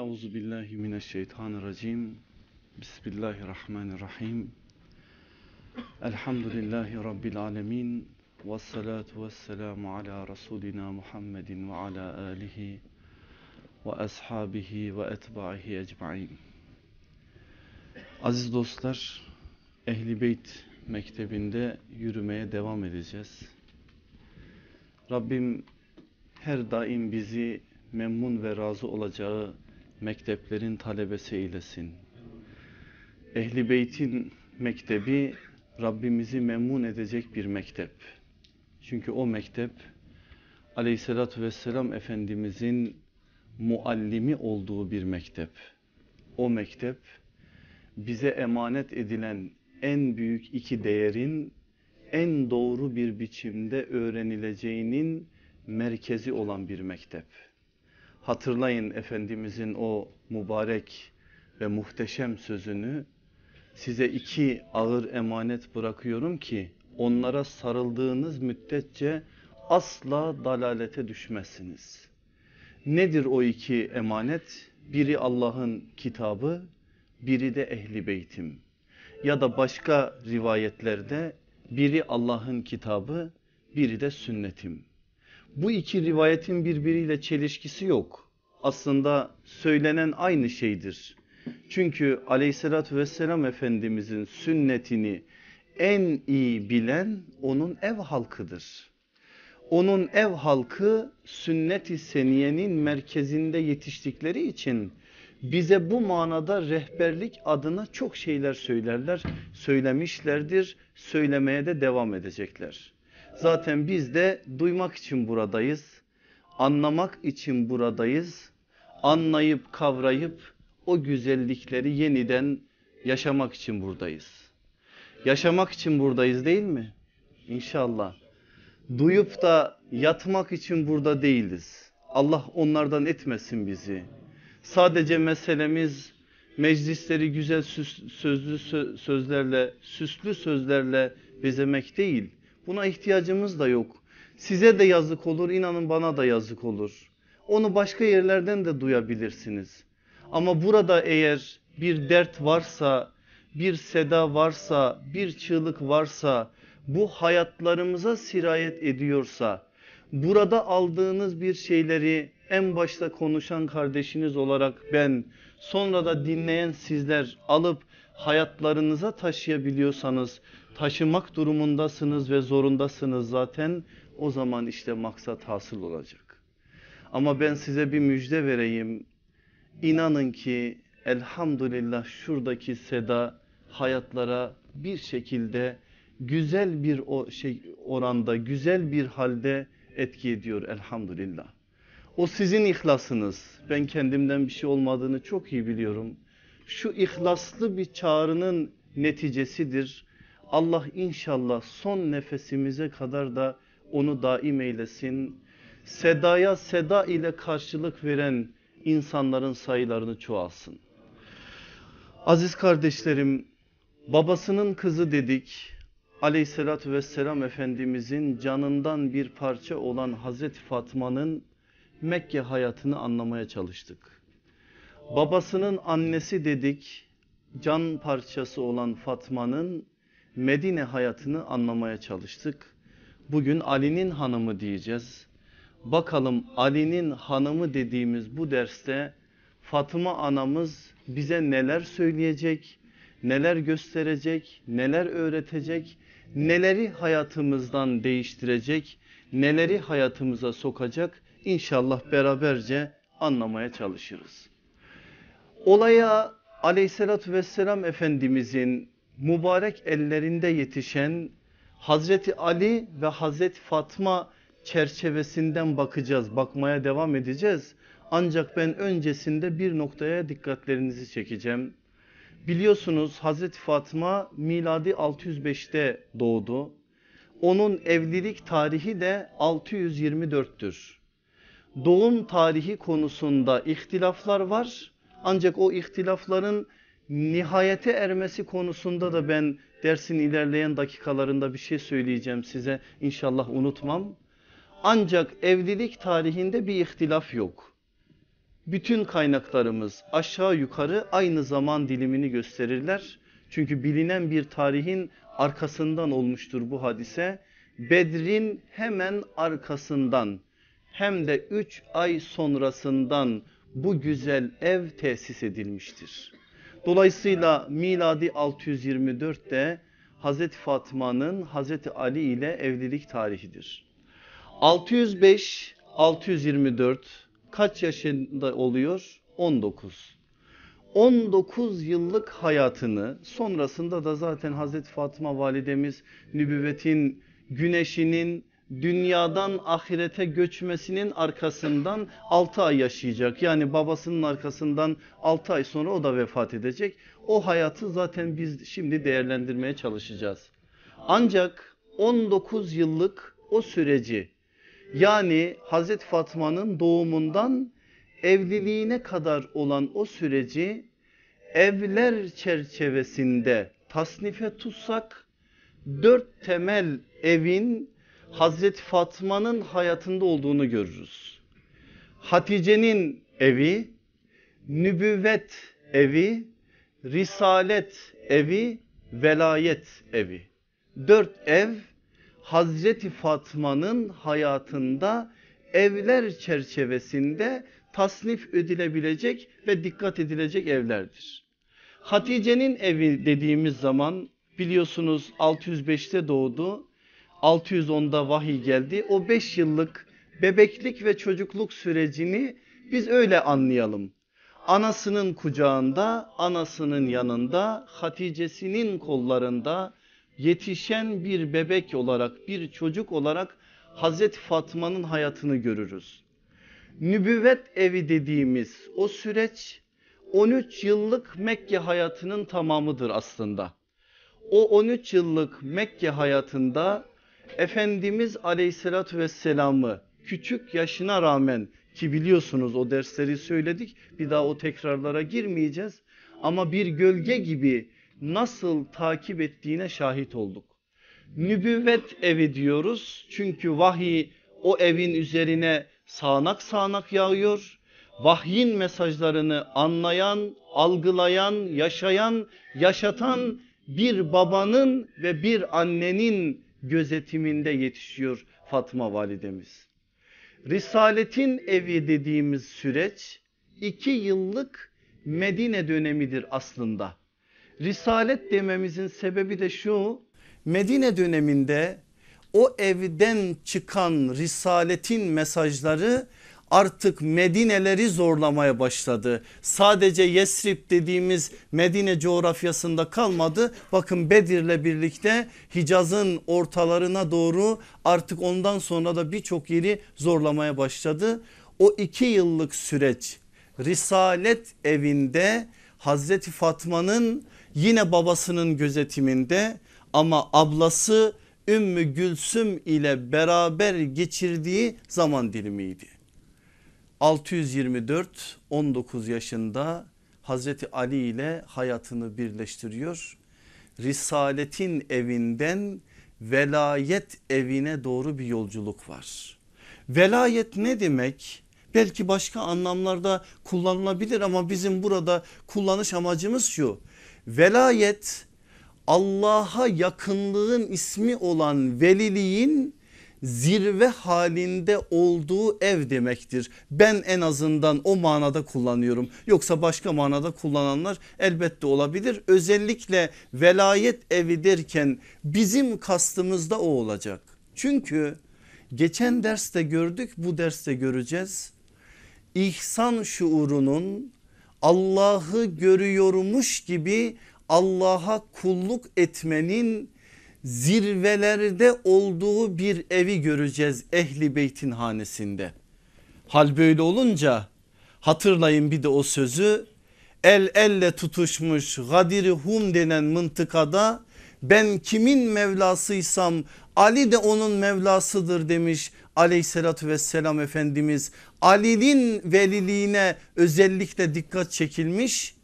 Euzu billahi mineşşeytanirracim. Bismillahirrahmanirrahim. Elhamdülillahi rabbil alamin. Ves salatu vesselamu ala rasulina Muhammedin ve ala alihi ve ashabihi ve etbahi ecmaîn. Aziz dostlar, Ehli Beyt mektebinde yürümeye devam edeceğiz. Rabbim her daim bizi memnun ve razı olacağı mekteplerin talebesi eylesin. Ehli Beyt'in mektebi Rabbimizi memnun edecek bir mektep. Çünkü o mektep Aleyhisselatü Vesselam Efendimizin muallimi olduğu bir mektep. O mektep bize emanet edilen en büyük iki değerin en doğru bir biçimde öğrenileceğinin merkezi olan bir mektep. Hatırlayın Efendimizin o mübarek ve muhteşem sözünü size iki ağır emanet bırakıyorum ki onlara sarıldığınız müddetçe asla dalalete düşmezsiniz. Nedir o iki emanet? Biri Allah'ın kitabı, biri de ehli beytim. Ya da başka rivayetlerde biri Allah'ın kitabı, biri de sünnetim. Bu iki rivayetin birbiriyle çelişkisi yok. Aslında söylenen aynı şeydir. Çünkü aleyhissalatü vesselam Efendimizin sünnetini en iyi bilen onun ev halkıdır. Onun ev halkı sünnet-i seniyenin merkezinde yetiştikleri için bize bu manada rehberlik adına çok şeyler söylerler, söylemişlerdir, söylemeye de devam edecekler. Zaten biz de duymak için buradayız, anlamak için buradayız, anlayıp kavrayıp o güzellikleri yeniden yaşamak için buradayız. Yaşamak için buradayız değil mi? İnşallah. Duyup da yatmak için burada değiliz. Allah onlardan etmesin bizi. Sadece meselemiz meclisleri güzel sözlü sözlerle, süslü sözlerle bezemek değil. Buna ihtiyacımız da yok. Size de yazık olur, inanın bana da yazık olur. Onu başka yerlerden de duyabilirsiniz. Ama burada eğer bir dert varsa, bir seda varsa, bir çığlık varsa, bu hayatlarımıza sirayet ediyorsa, burada aldığınız bir şeyleri en başta konuşan kardeşiniz olarak ben, sonra da dinleyen sizler alıp hayatlarınıza taşıyabiliyorsanız, taşımak durumundasınız ve zorundasınız zaten o zaman işte maksat hasıl olacak. Ama ben size bir müjde vereyim. İnanın ki elhamdülillah şuradaki seda hayatlara bir şekilde güzel bir o şey oranda, güzel bir halde etki ediyor elhamdülillah. O sizin ihlasınız. Ben kendimden bir şey olmadığını çok iyi biliyorum. Şu ihlaslı bir çağrının neticesidir. Allah inşallah son nefesimize kadar da onu daim eylesin. Sedaya seda ile karşılık veren insanların sayılarını çoğalsın. Aziz kardeşlerim babasının kızı dedik. Aleyhissalatü vesselam Efendimizin canından bir parça olan Hazreti Fatma'nın Mekke hayatını anlamaya çalıştık. Babasının annesi dedik can parçası olan Fatma'nın Medine hayatını anlamaya çalıştık. Bugün Ali'nin hanımı diyeceğiz. Bakalım Ali'nin hanımı dediğimiz bu derste Fatıma anamız bize neler söyleyecek, neler gösterecek, neler öğretecek, neleri hayatımızdan değiştirecek, neleri hayatımıza sokacak İnşallah beraberce anlamaya çalışırız. Olaya aleyhissalatü vesselam efendimizin mübarek ellerinde yetişen Hazreti Ali ve Hazreti Fatma çerçevesinden bakacağız, bakmaya devam edeceğiz. Ancak ben öncesinde bir noktaya dikkatlerinizi çekeceğim. Biliyorsunuz Hazreti Fatma miladi 605'te doğdu. Onun evlilik tarihi de 624'tür. Doğum tarihi konusunda ihtilaflar var. Ancak o ihtilafların nihayete ermesi konusunda da ben dersin ilerleyen dakikalarında bir şey söyleyeceğim size. İnşallah unutmam. Ancak evlilik tarihinde bir ihtilaf yok. bütün kaynaklarımız aşağı yukarı aynı zaman dilimini gösterirler. Çünkü bilinen bir tarihin arkasından olmuştur bu hadise. Bedrin hemen arkasından hem de 3 ay sonrasından bu güzel ev tesis edilmiştir. Dolayısıyla miladi 624'te Hazreti Fatma'nın Hazreti Ali ile evlilik tarihidir. 605 624 kaç yaşında oluyor? 19. 19 yıllık hayatını sonrasında da zaten Hazreti Fatıma validemiz nübüvvetin güneşinin dünyadan ahirete göçmesinin arkasından 6 ay yaşayacak. Yani babasının arkasından 6 ay sonra o da vefat edecek. O hayatı zaten biz şimdi değerlendirmeye çalışacağız. Ancak 19 yıllık o süreci yani Hazreti Fatma'nın doğumundan evliliğine kadar olan o süreci evler çerçevesinde tasnife tutsak dört temel evin Hazreti Fatma'nın hayatında olduğunu görürüz. Hatice'nin evi, nübüvvet evi, risalet evi, velayet evi. Dört ev Hazreti Fatma'nın hayatında evler çerçevesinde tasnif edilebilecek ve dikkat edilecek evlerdir. Hatice'nin evi dediğimiz zaman biliyorsunuz 605'te doğdu. 610'da vahiy geldi. O 5 yıllık bebeklik ve çocukluk sürecini biz öyle anlayalım. Anasının kucağında, anasının yanında, Hatice'sinin kollarında yetişen bir bebek olarak, bir çocuk olarak Hazreti Fatma'nın hayatını görürüz. Nübüvvet evi dediğimiz o süreç 13 yıllık Mekke hayatının tamamıdır aslında. O 13 yıllık Mekke hayatında Efendimiz aleyhissalatü vesselamı küçük yaşına rağmen ki biliyorsunuz o dersleri söyledik bir daha o tekrarlara girmeyeceğiz. Ama bir gölge gibi nasıl takip ettiğine şahit olduk. Nübüvvet evi diyoruz çünkü vahiy o evin üzerine sağanak sağanak yağıyor. Vahyin mesajlarını anlayan, algılayan, yaşayan, yaşatan bir babanın ve bir annenin gözetiminde yetişiyor Fatma validemiz. Risaletin evi dediğimiz süreç iki yıllık Medine dönemidir aslında. Risalet dememizin sebebi de şu Medine döneminde o evden çıkan risaletin mesajları artık Medineleri zorlamaya başladı. Sadece Yesrib dediğimiz Medine coğrafyasında kalmadı. Bakın Bedir'le birlikte Hicaz'ın ortalarına doğru artık ondan sonra da birçok yeri zorlamaya başladı. O iki yıllık süreç Risalet evinde Hazreti Fatma'nın yine babasının gözetiminde ama ablası Ümmü Gülsüm ile beraber geçirdiği zaman dilimiydi. 624 19 yaşında Hazreti Ali ile hayatını birleştiriyor. Risaletin evinden velayet evine doğru bir yolculuk var. Velayet ne demek? Belki başka anlamlarda kullanılabilir ama bizim burada kullanış amacımız şu. Velayet Allah'a yakınlığın ismi olan veliliğin zirve halinde olduğu ev demektir. Ben en azından o manada kullanıyorum. Yoksa başka manada kullananlar elbette olabilir. Özellikle velayet evi derken bizim kastımızda o olacak. Çünkü geçen derste gördük bu derste göreceğiz. İhsan şuurunun Allah'ı görüyormuş gibi Allah'a kulluk etmenin zirvelerde olduğu bir evi göreceğiz ehli beytin hanesinde. Hal böyle olunca hatırlayın bir de o sözü el elle tutuşmuş Gadir Hum denen mıntıkada ben kimin mevlasıysam Ali de onun mevlasıdır demiş aleyhissalatü vesselam Efendimiz. Ali'nin veliliğine özellikle dikkat çekilmiş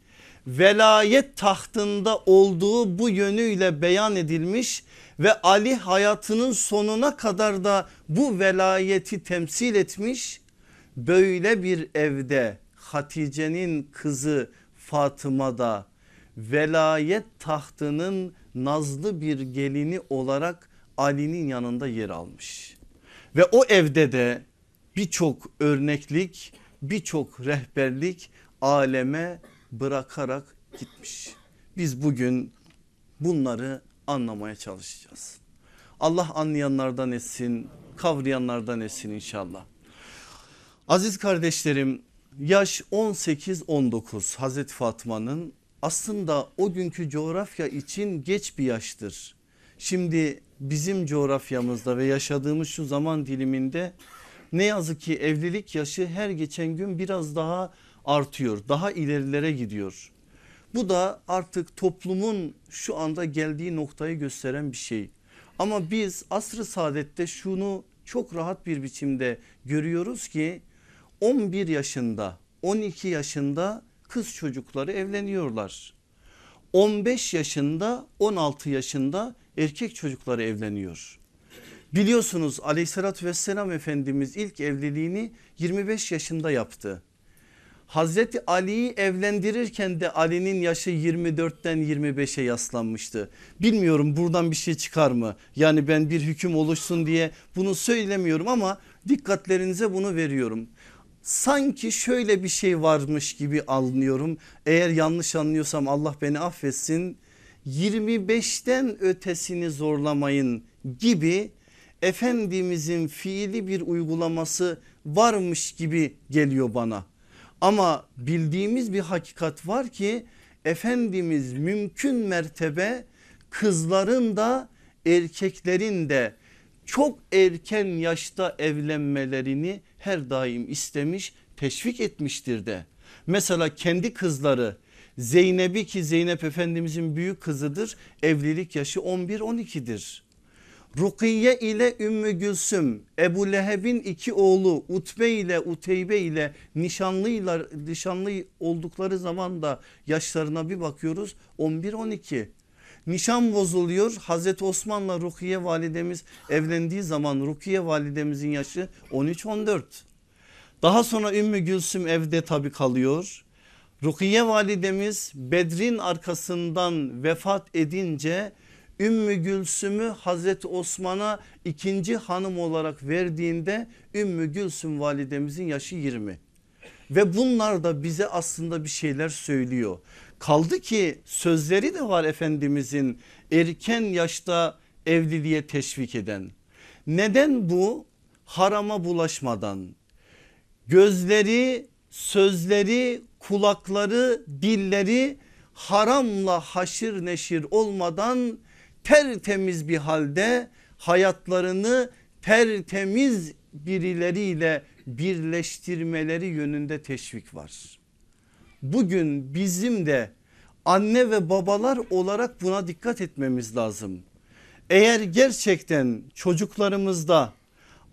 velayet tahtında olduğu bu yönüyle beyan edilmiş ve Ali hayatının sonuna kadar da bu velayeti temsil etmiş. Böyle bir evde Hatice'nin kızı Fatıma da velayet tahtının nazlı bir gelini olarak Ali'nin yanında yer almış. Ve o evde de birçok örneklik birçok rehberlik aleme bırakarak gitmiş. Biz bugün bunları anlamaya çalışacağız. Allah anlayanlardan etsin, kavrayanlardan etsin inşallah. Aziz kardeşlerim yaş 18-19 Hazreti Fatma'nın aslında o günkü coğrafya için geç bir yaştır. Şimdi bizim coğrafyamızda ve yaşadığımız şu zaman diliminde ne yazık ki evlilik yaşı her geçen gün biraz daha artıyor. Daha ilerilere gidiyor. Bu da artık toplumun şu anda geldiği noktayı gösteren bir şey. Ama biz asrı saadette şunu çok rahat bir biçimde görüyoruz ki 11 yaşında 12 yaşında kız çocukları evleniyorlar. 15 yaşında 16 yaşında erkek çocukları evleniyor. Biliyorsunuz aleyhissalatü vesselam Efendimiz ilk evliliğini 25 yaşında yaptı. Hazreti Ali'yi evlendirirken de Ali'nin yaşı 24'ten 25'e yaslanmıştı. Bilmiyorum buradan bir şey çıkar mı? Yani ben bir hüküm oluşsun diye bunu söylemiyorum ama dikkatlerinize bunu veriyorum. Sanki şöyle bir şey varmış gibi anlıyorum. Eğer yanlış anlıyorsam Allah beni affetsin. 25'ten ötesini zorlamayın gibi Efendimizin fiili bir uygulaması varmış gibi geliyor bana. Ama bildiğimiz bir hakikat var ki Efendimiz mümkün mertebe kızların da erkeklerin de çok erken yaşta evlenmelerini her daim istemiş teşvik etmiştir de. Mesela kendi kızları Zeynep'i ki Zeynep Efendimizin büyük kızıdır evlilik yaşı 11-12'dir. Rukiye ile Ümmü Gülsüm Ebu Leheb'in iki oğlu Utbe ile Uteybe ile nişanlıyla nişanlı oldukları zaman da yaşlarına bir bakıyoruz 11-12. Nişan bozuluyor Hazreti Osman'la Rukiye validemiz evlendiği zaman Rukiye validemizin yaşı 13-14. Daha sonra Ümmü Gülsüm evde tabi kalıyor. Rukiye validemiz Bedrin arkasından vefat edince Ümmü Gülsüm'ü Hazreti Osman'a ikinci hanım olarak verdiğinde Ümmü Gülsüm validemizin yaşı 20. Ve bunlar da bize aslında bir şeyler söylüyor. Kaldı ki sözleri de var Efendimizin erken yaşta evliliğe teşvik eden. Neden bu? Harama bulaşmadan gözleri, sözleri, kulakları, dilleri haramla haşır neşir olmadan tertemiz bir halde hayatlarını tertemiz birileriyle birleştirmeleri yönünde teşvik var. Bugün bizim de anne ve babalar olarak buna dikkat etmemiz lazım. Eğer gerçekten çocuklarımızda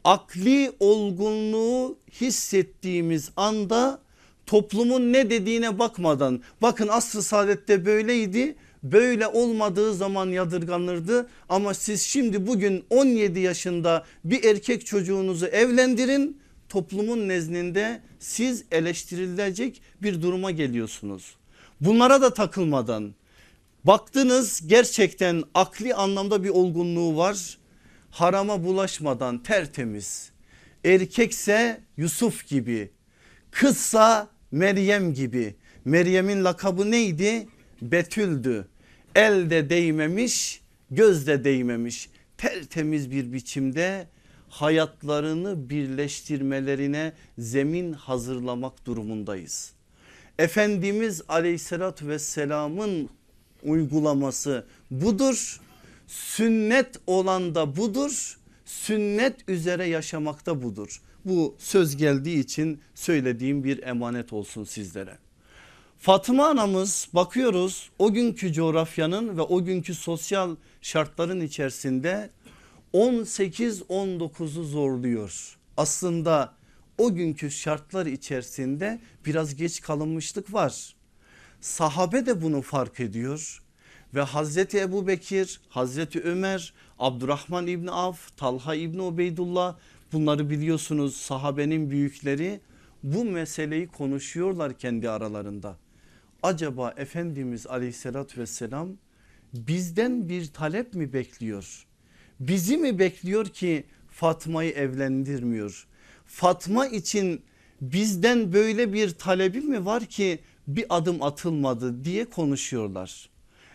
akli olgunluğu hissettiğimiz anda toplumun ne dediğine bakmadan bakın asr-ı saadette böyleydi böyle olmadığı zaman yadırganırdı. Ama siz şimdi bugün 17 yaşında bir erkek çocuğunuzu evlendirin. Toplumun nezdinde siz eleştirilecek bir duruma geliyorsunuz. Bunlara da takılmadan. Baktınız gerçekten akli anlamda bir olgunluğu var. Harama bulaşmadan tertemiz. Erkekse Yusuf gibi kızsa Meryem gibi. Meryem'in lakabı neydi? Betüldü elde değmemiş gözde değmemiş tertemiz bir biçimde hayatlarını birleştirmelerine zemin hazırlamak durumundayız. Efendimiz aleyhissalatü vesselamın uygulaması budur. Sünnet olan da budur. Sünnet üzere yaşamakta budur. Bu söz geldiği için söylediğim bir emanet olsun sizlere. Fatıma anamız bakıyoruz o günkü coğrafyanın ve o günkü sosyal şartların içerisinde 18-19'u zorluyor. Aslında o günkü şartlar içerisinde biraz geç kalınmışlık var. Sahabe de bunu fark ediyor ve Hazreti Ebu Bekir, Hazreti Ömer, Abdurrahman İbni Avf, Talha İbni Ubeydullah bunları biliyorsunuz sahabenin büyükleri bu meseleyi konuşuyorlar kendi aralarında. Acaba Efendimiz aleyhissalatü vesselam bizden bir talep mi bekliyor? Bizi mi bekliyor ki Fatma'yı evlendirmiyor? Fatma için bizden böyle bir talebi mi var ki bir adım atılmadı diye konuşuyorlar.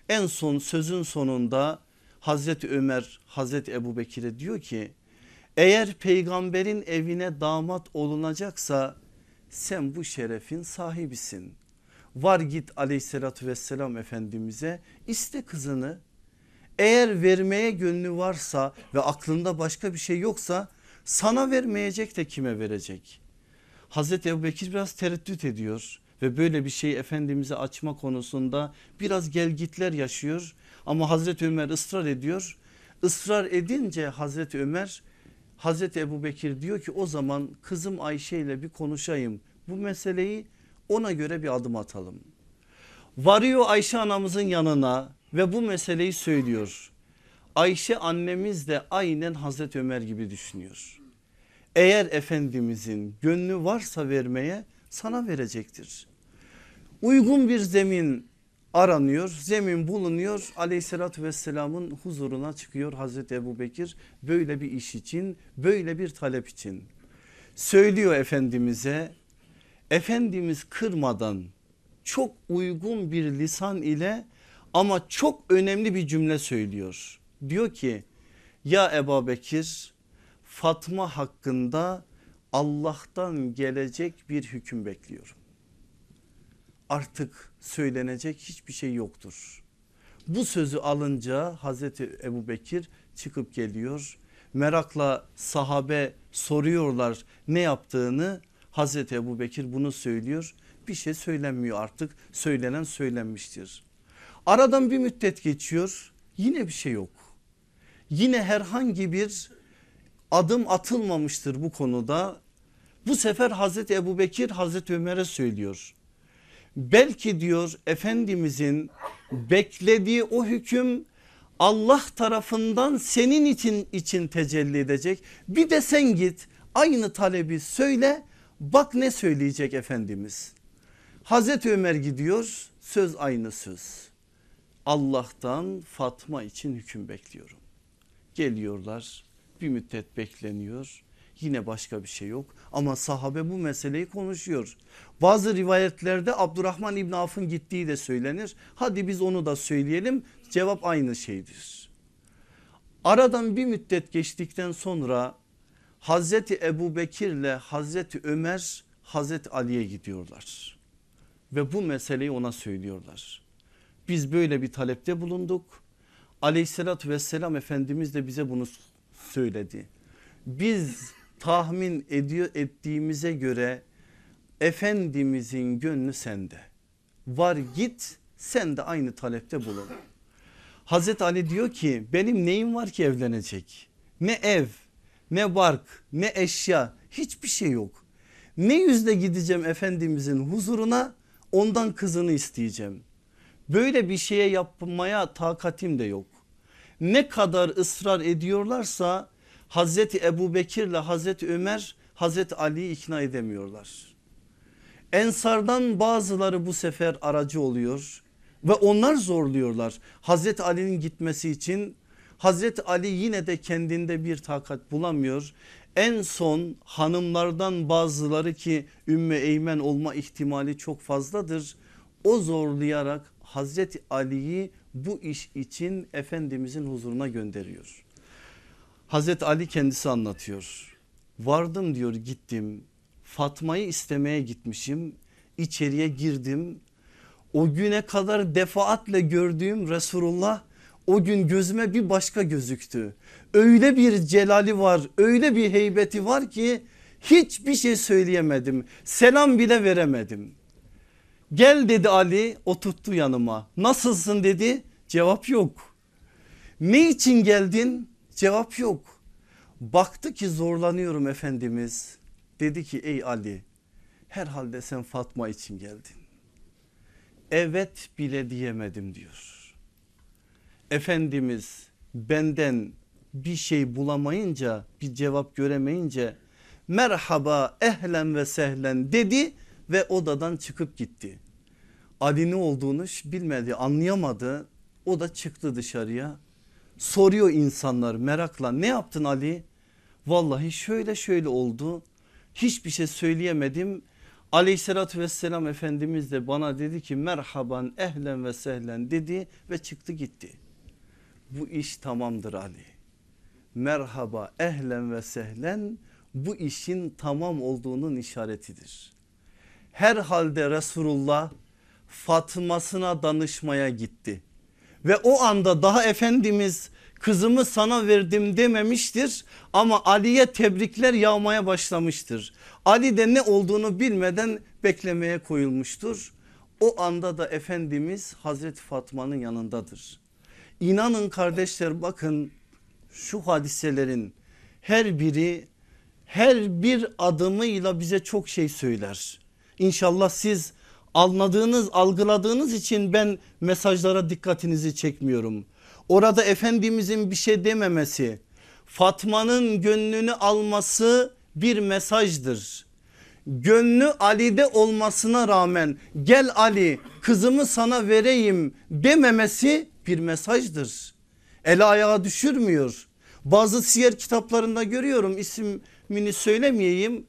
En son sözün sonunda Hazreti Ömer Hazreti Ebu Bekir'e diyor ki eğer peygamberin evine damat olunacaksa sen bu şerefin sahibisin. Var git aleyhissalatü vesselam efendimize iste kızını. Eğer vermeye gönlü varsa ve aklında başka bir şey yoksa sana vermeyecek de kime verecek? Hazreti Ebu Bekir biraz tereddüt ediyor ve böyle bir şey Efendimiz'e açma konusunda biraz gelgitler yaşıyor. Ama Hazreti Ömer ısrar ediyor. Israr edince Hazreti Ömer Hazreti Ebu Bekir diyor ki o zaman kızım Ayşe ile bir konuşayım. Bu meseleyi ona göre bir adım atalım. Varıyor Ayşe anamızın yanına ve bu meseleyi söylüyor. Ayşe annemiz de aynen Hazreti Ömer gibi düşünüyor. Eğer Efendimizin gönlü varsa vermeye sana verecektir. Uygun bir zemin aranıyor zemin bulunuyor aleyhissalatü vesselamın huzuruna çıkıyor Hazreti Ebu Bekir böyle bir iş için böyle bir talep için söylüyor Efendimiz'e Efendimiz kırmadan çok uygun bir lisan ile ama çok önemli bir cümle söylüyor diyor ki ya Ebu Bekir Fatma hakkında Allah'tan gelecek bir hüküm bekliyorum artık söylenecek hiçbir şey yoktur. Bu sözü alınca Hazreti Ebu Bekir çıkıp geliyor. Merakla sahabe soruyorlar ne yaptığını. Hazreti Ebu Bekir bunu söylüyor. Bir şey söylenmiyor artık söylenen söylenmiştir. Aradan bir müddet geçiyor yine bir şey yok. Yine herhangi bir adım atılmamıştır bu konuda. Bu sefer Hazreti Ebu Bekir Hazreti Ömer'e söylüyor. Belki diyor Efendimizin beklediği o hüküm Allah tarafından senin için için tecelli edecek. Bir de sen git aynı talebi söyle bak ne söyleyecek Efendimiz. Hazreti Ömer gidiyor söz aynı söz. Allah'tan Fatma için hüküm bekliyorum. Geliyorlar bir müddet bekleniyor yine başka bir şey yok ama sahabe bu meseleyi konuşuyor. Bazı rivayetlerde Abdurrahman İbn Af'ın gittiği de söylenir. Hadi biz onu da söyleyelim cevap aynı şeydir. Aradan bir müddet geçtikten sonra Hazreti Ebu Bekir ile Hazreti Ömer Hazreti Ali'ye gidiyorlar. Ve bu meseleyi ona söylüyorlar. Biz böyle bir talepte bulunduk. Aleyhissalatü vesselam Efendimiz de bize bunu söyledi. Biz tahmin ediyor ettiğimize göre Efendimizin gönlü sende. Var git sen de aynı talepte bulun. Hazreti Ali diyor ki benim neyim var ki evlenecek? Ne ev, ne bark, ne eşya hiçbir şey yok. Ne yüzle gideceğim Efendimizin huzuruna ondan kızını isteyeceğim. Böyle bir şeye yapmaya takatim de yok. Ne kadar ısrar ediyorlarsa Hazreti Ebu Bekir ile Hazreti Ömer Hazreti Ali'yi ikna edemiyorlar. Ensardan bazıları bu sefer aracı oluyor ve onlar zorluyorlar. Hazreti Ali'nin gitmesi için Hazreti Ali yine de kendinde bir takat bulamıyor. En son hanımlardan bazıları ki Ümmü Eymen olma ihtimali çok fazladır. O zorlayarak Hazreti Ali'yi bu iş için Efendimizin huzuruna gönderiyor. Hazreti Ali kendisi anlatıyor. Vardım diyor gittim Fatma'yı istemeye gitmişim içeriye girdim. O güne kadar defaatle gördüğüm Resulullah o gün gözüme bir başka gözüktü. Öyle bir celali var öyle bir heybeti var ki hiçbir şey söyleyemedim. Selam bile veremedim. Gel dedi Ali oturttu yanıma. Nasılsın dedi cevap yok. Ne için geldin? Cevap yok. Baktı ki zorlanıyorum Efendimiz. Dedi ki ey Ali herhalde sen Fatma için geldin. Evet bile diyemedim diyor. Efendimiz benden bir şey bulamayınca bir cevap göremeyince merhaba ehlen ve sehlen dedi ve odadan çıkıp gitti. Ali ne olduğunu bilmedi anlayamadı o da çıktı dışarıya soruyor insanlar merakla ne yaptın Ali? Vallahi şöyle şöyle oldu hiçbir şey söyleyemedim aleyhissalatü vesselam efendimiz de bana dedi ki merhaban ehlen ve sehlen dedi ve çıktı gitti. Bu iş tamamdır Ali. Merhaba ehlen ve sehlen bu işin tamam olduğunun işaretidir. Herhalde Resulullah Fatma'sına danışmaya gitti. Ve o anda daha Efendimiz kızımı sana verdim dememiştir ama Ali'ye tebrikler yağmaya başlamıştır. Ali de ne olduğunu bilmeden beklemeye koyulmuştur. O anda da Efendimiz Hazreti Fatma'nın yanındadır. İnanın kardeşler bakın şu hadiselerin her biri her bir adımıyla bize çok şey söyler. İnşallah siz anladığınız algıladığınız için ben mesajlara dikkatinizi çekmiyorum. Orada Efendimizin bir şey dememesi Fatma'nın gönlünü alması bir mesajdır. Gönlü Ali'de olmasına rağmen gel Ali kızımı sana vereyim dememesi bir mesajdır. El ayağa düşürmüyor. Bazı siyer kitaplarında görüyorum ismini söylemeyeyim.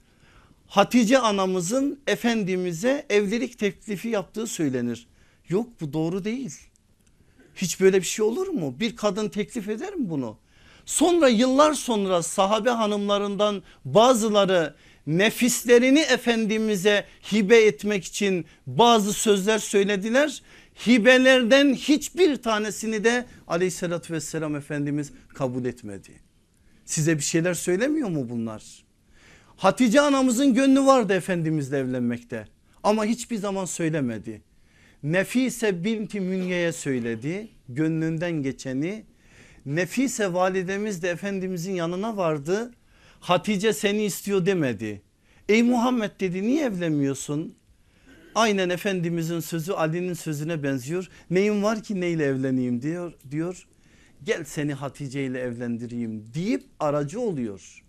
Hatice anamızın Efendimiz'e evlilik teklifi yaptığı söylenir. Yok bu doğru değil. Hiç böyle bir şey olur mu? Bir kadın teklif eder mi bunu? Sonra yıllar sonra sahabe hanımlarından bazıları nefislerini Efendimiz'e hibe etmek için bazı sözler söylediler. Hibelerden hiçbir tanesini de aleyhissalatü vesselam Efendimiz kabul etmedi. Size bir şeyler söylemiyor mu bunlar? Hatice anamızın gönlü vardı Efendimizle evlenmekte ama hiçbir zaman söylemedi. Nefise binti Münye'ye söyledi gönlünden geçeni. Nefise validemiz de Efendimizin yanına vardı. Hatice seni istiyor demedi. Ey Muhammed dedi niye evlenmiyorsun? Aynen Efendimizin sözü Ali'nin sözüne benziyor. Neyim var ki neyle evleneyim diyor. diyor. Gel seni Hatice ile evlendireyim deyip aracı oluyor.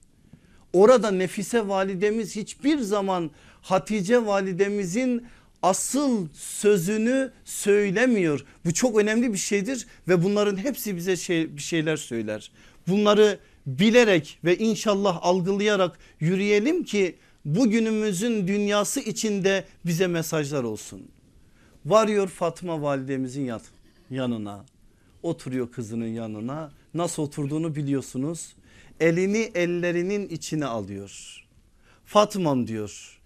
Orada Nefise validemiz hiçbir zaman Hatice validemizin asıl sözünü söylemiyor. Bu çok önemli bir şeydir ve bunların hepsi bize şey, bir şeyler söyler. Bunları bilerek ve inşallah algılayarak yürüyelim ki bugünümüzün dünyası içinde bize mesajlar olsun. Varıyor Fatma validemizin yanına oturuyor kızının yanına nasıl oturduğunu biliyorsunuz elini ellerinin içine alıyor. Fatma'm diyor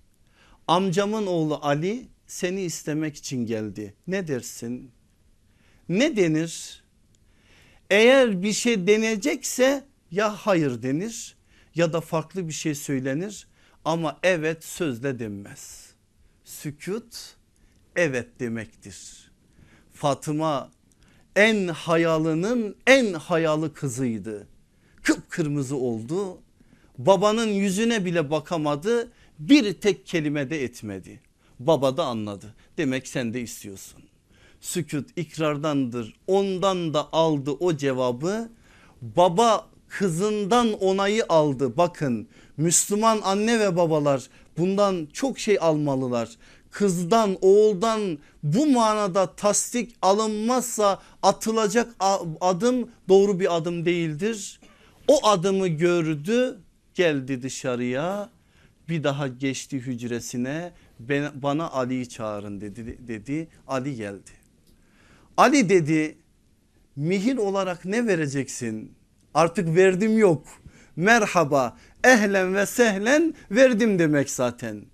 amcamın oğlu Ali seni istemek için geldi ne dersin? Ne denir? Eğer bir şey denecekse ya hayır denir ya da farklı bir şey söylenir ama evet sözle denmez. Sükut evet demektir. Fatıma en hayalının en hayalı kızıydı. Kıpkırmızı oldu. Babanın yüzüne bile bakamadı. Bir tek kelime de etmedi. Baba da anladı. Demek sen de istiyorsun. Sükut ikrardandır. Ondan da aldı o cevabı. Baba kızından onayı aldı. Bakın Müslüman anne ve babalar bundan çok şey almalılar. Kızdan oğuldan bu manada tasdik alınmazsa atılacak adım doğru bir adım değildir. O adımı gördü geldi dışarıya bir daha geçti hücresine bana Ali'yi çağırın dedi, dedi Ali geldi. Ali dedi mihir olarak ne vereceksin artık verdim yok merhaba ehlen ve sehlen verdim demek zaten.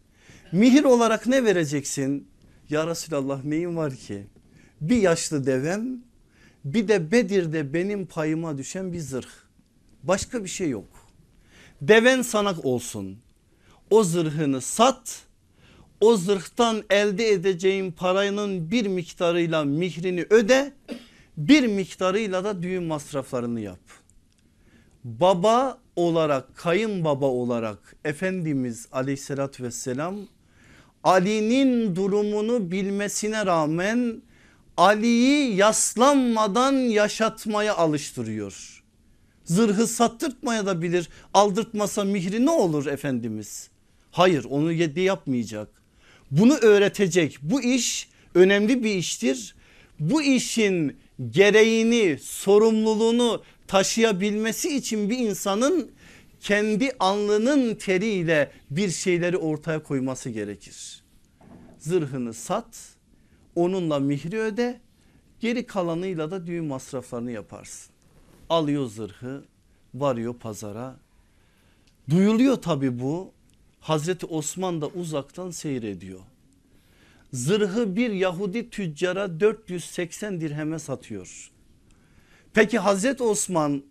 Mihir olarak ne vereceksin? Ya Resulallah neyim var ki? Bir yaşlı devem bir de Bedir'de benim payıma düşen bir zırh. Başka bir şey yok. Deven sanak olsun. O zırhını sat. O zırhtan elde edeceğin paranın bir miktarıyla mihrini öde. Bir miktarıyla da düğün masraflarını yap. Baba olarak kayınbaba olarak Efendimiz aleyhissalatü vesselam Ali'nin durumunu bilmesine rağmen Ali'yi yaslanmadan yaşatmaya alıştırıyor. Zırhı sattırtmaya da bilir. Aldırtmasa mihri ne olur Efendimiz? Hayır onu yedi yapmayacak. Bunu öğretecek. Bu iş önemli bir iştir. Bu işin gereğini, sorumluluğunu taşıyabilmesi için bir insanın kendi alnının teriyle bir şeyleri ortaya koyması gerekir. Zırhını sat, onunla mihri öde, geri kalanıyla da düğün masraflarını yaparsın. Alıyor zırhı, varıyor pazara. Duyuluyor tabi bu. Hazreti Osman da uzaktan seyrediyor. Zırhı bir Yahudi tüccara 480 dirheme satıyor. Peki Hazreti Osman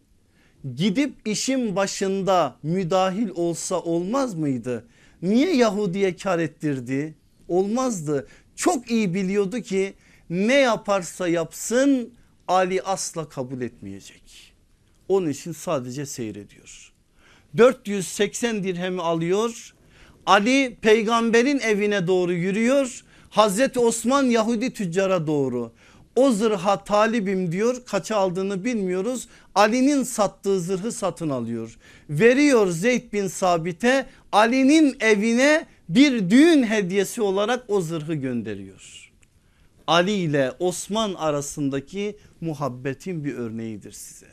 gidip işin başında müdahil olsa olmaz mıydı? Niye Yahudi'ye kar ettirdi? Olmazdı. Çok iyi biliyordu ki ne yaparsa yapsın Ali asla kabul etmeyecek. Onun için sadece seyrediyor. 480 dirhemi alıyor. Ali peygamberin evine doğru yürüyor. Hazreti Osman Yahudi tüccara doğru. O zırha talibim diyor kaça aldığını bilmiyoruz. Ali'nin sattığı zırhı satın alıyor. Veriyor Zeyd bin Sabit'e Ali'nin evine bir düğün hediyesi olarak o zırhı gönderiyor. Ali ile Osman arasındaki muhabbetin bir örneğidir size.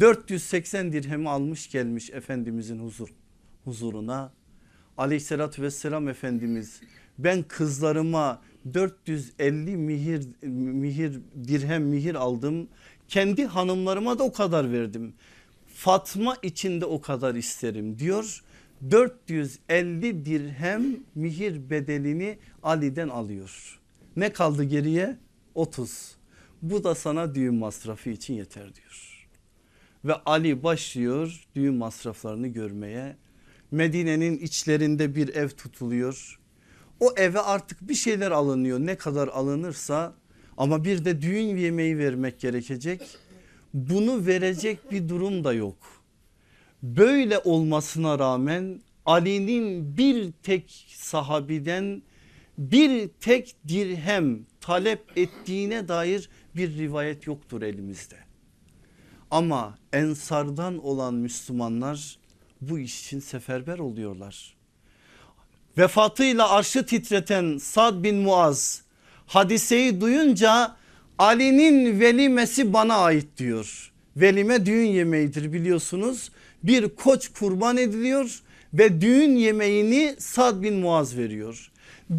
480 dirhemi almış gelmiş Efendimizin huzur, huzuruna. Aleyhissalatü vesselam Efendimiz ben kızlarıma 450 mihir, mihir dirhem mihir aldım. Kendi hanımlarıma da o kadar verdim. Fatma için de o kadar isterim diyor. 450 dirhem mihir bedelini Ali'den alıyor. Ne kaldı geriye? 30. Bu da sana düğün masrafı için yeter diyor. Ve Ali başlıyor düğün masraflarını görmeye. Medine'nin içlerinde bir ev tutuluyor. O eve artık bir şeyler alınıyor ne kadar alınırsa ama bir de düğün yemeği vermek gerekecek. Bunu verecek bir durum da yok. Böyle olmasına rağmen Ali'nin bir tek sahabiden bir tek dirhem talep ettiğine dair bir rivayet yoktur elimizde. Ama ensardan olan Müslümanlar bu iş için seferber oluyorlar. Vefatıyla arşı titreten Sad bin Muaz hadiseyi duyunca Ali'nin velimesi bana ait diyor. Velime düğün yemeğidir biliyorsunuz. Bir koç kurban ediliyor ve düğün yemeğini Sad bin Muaz veriyor.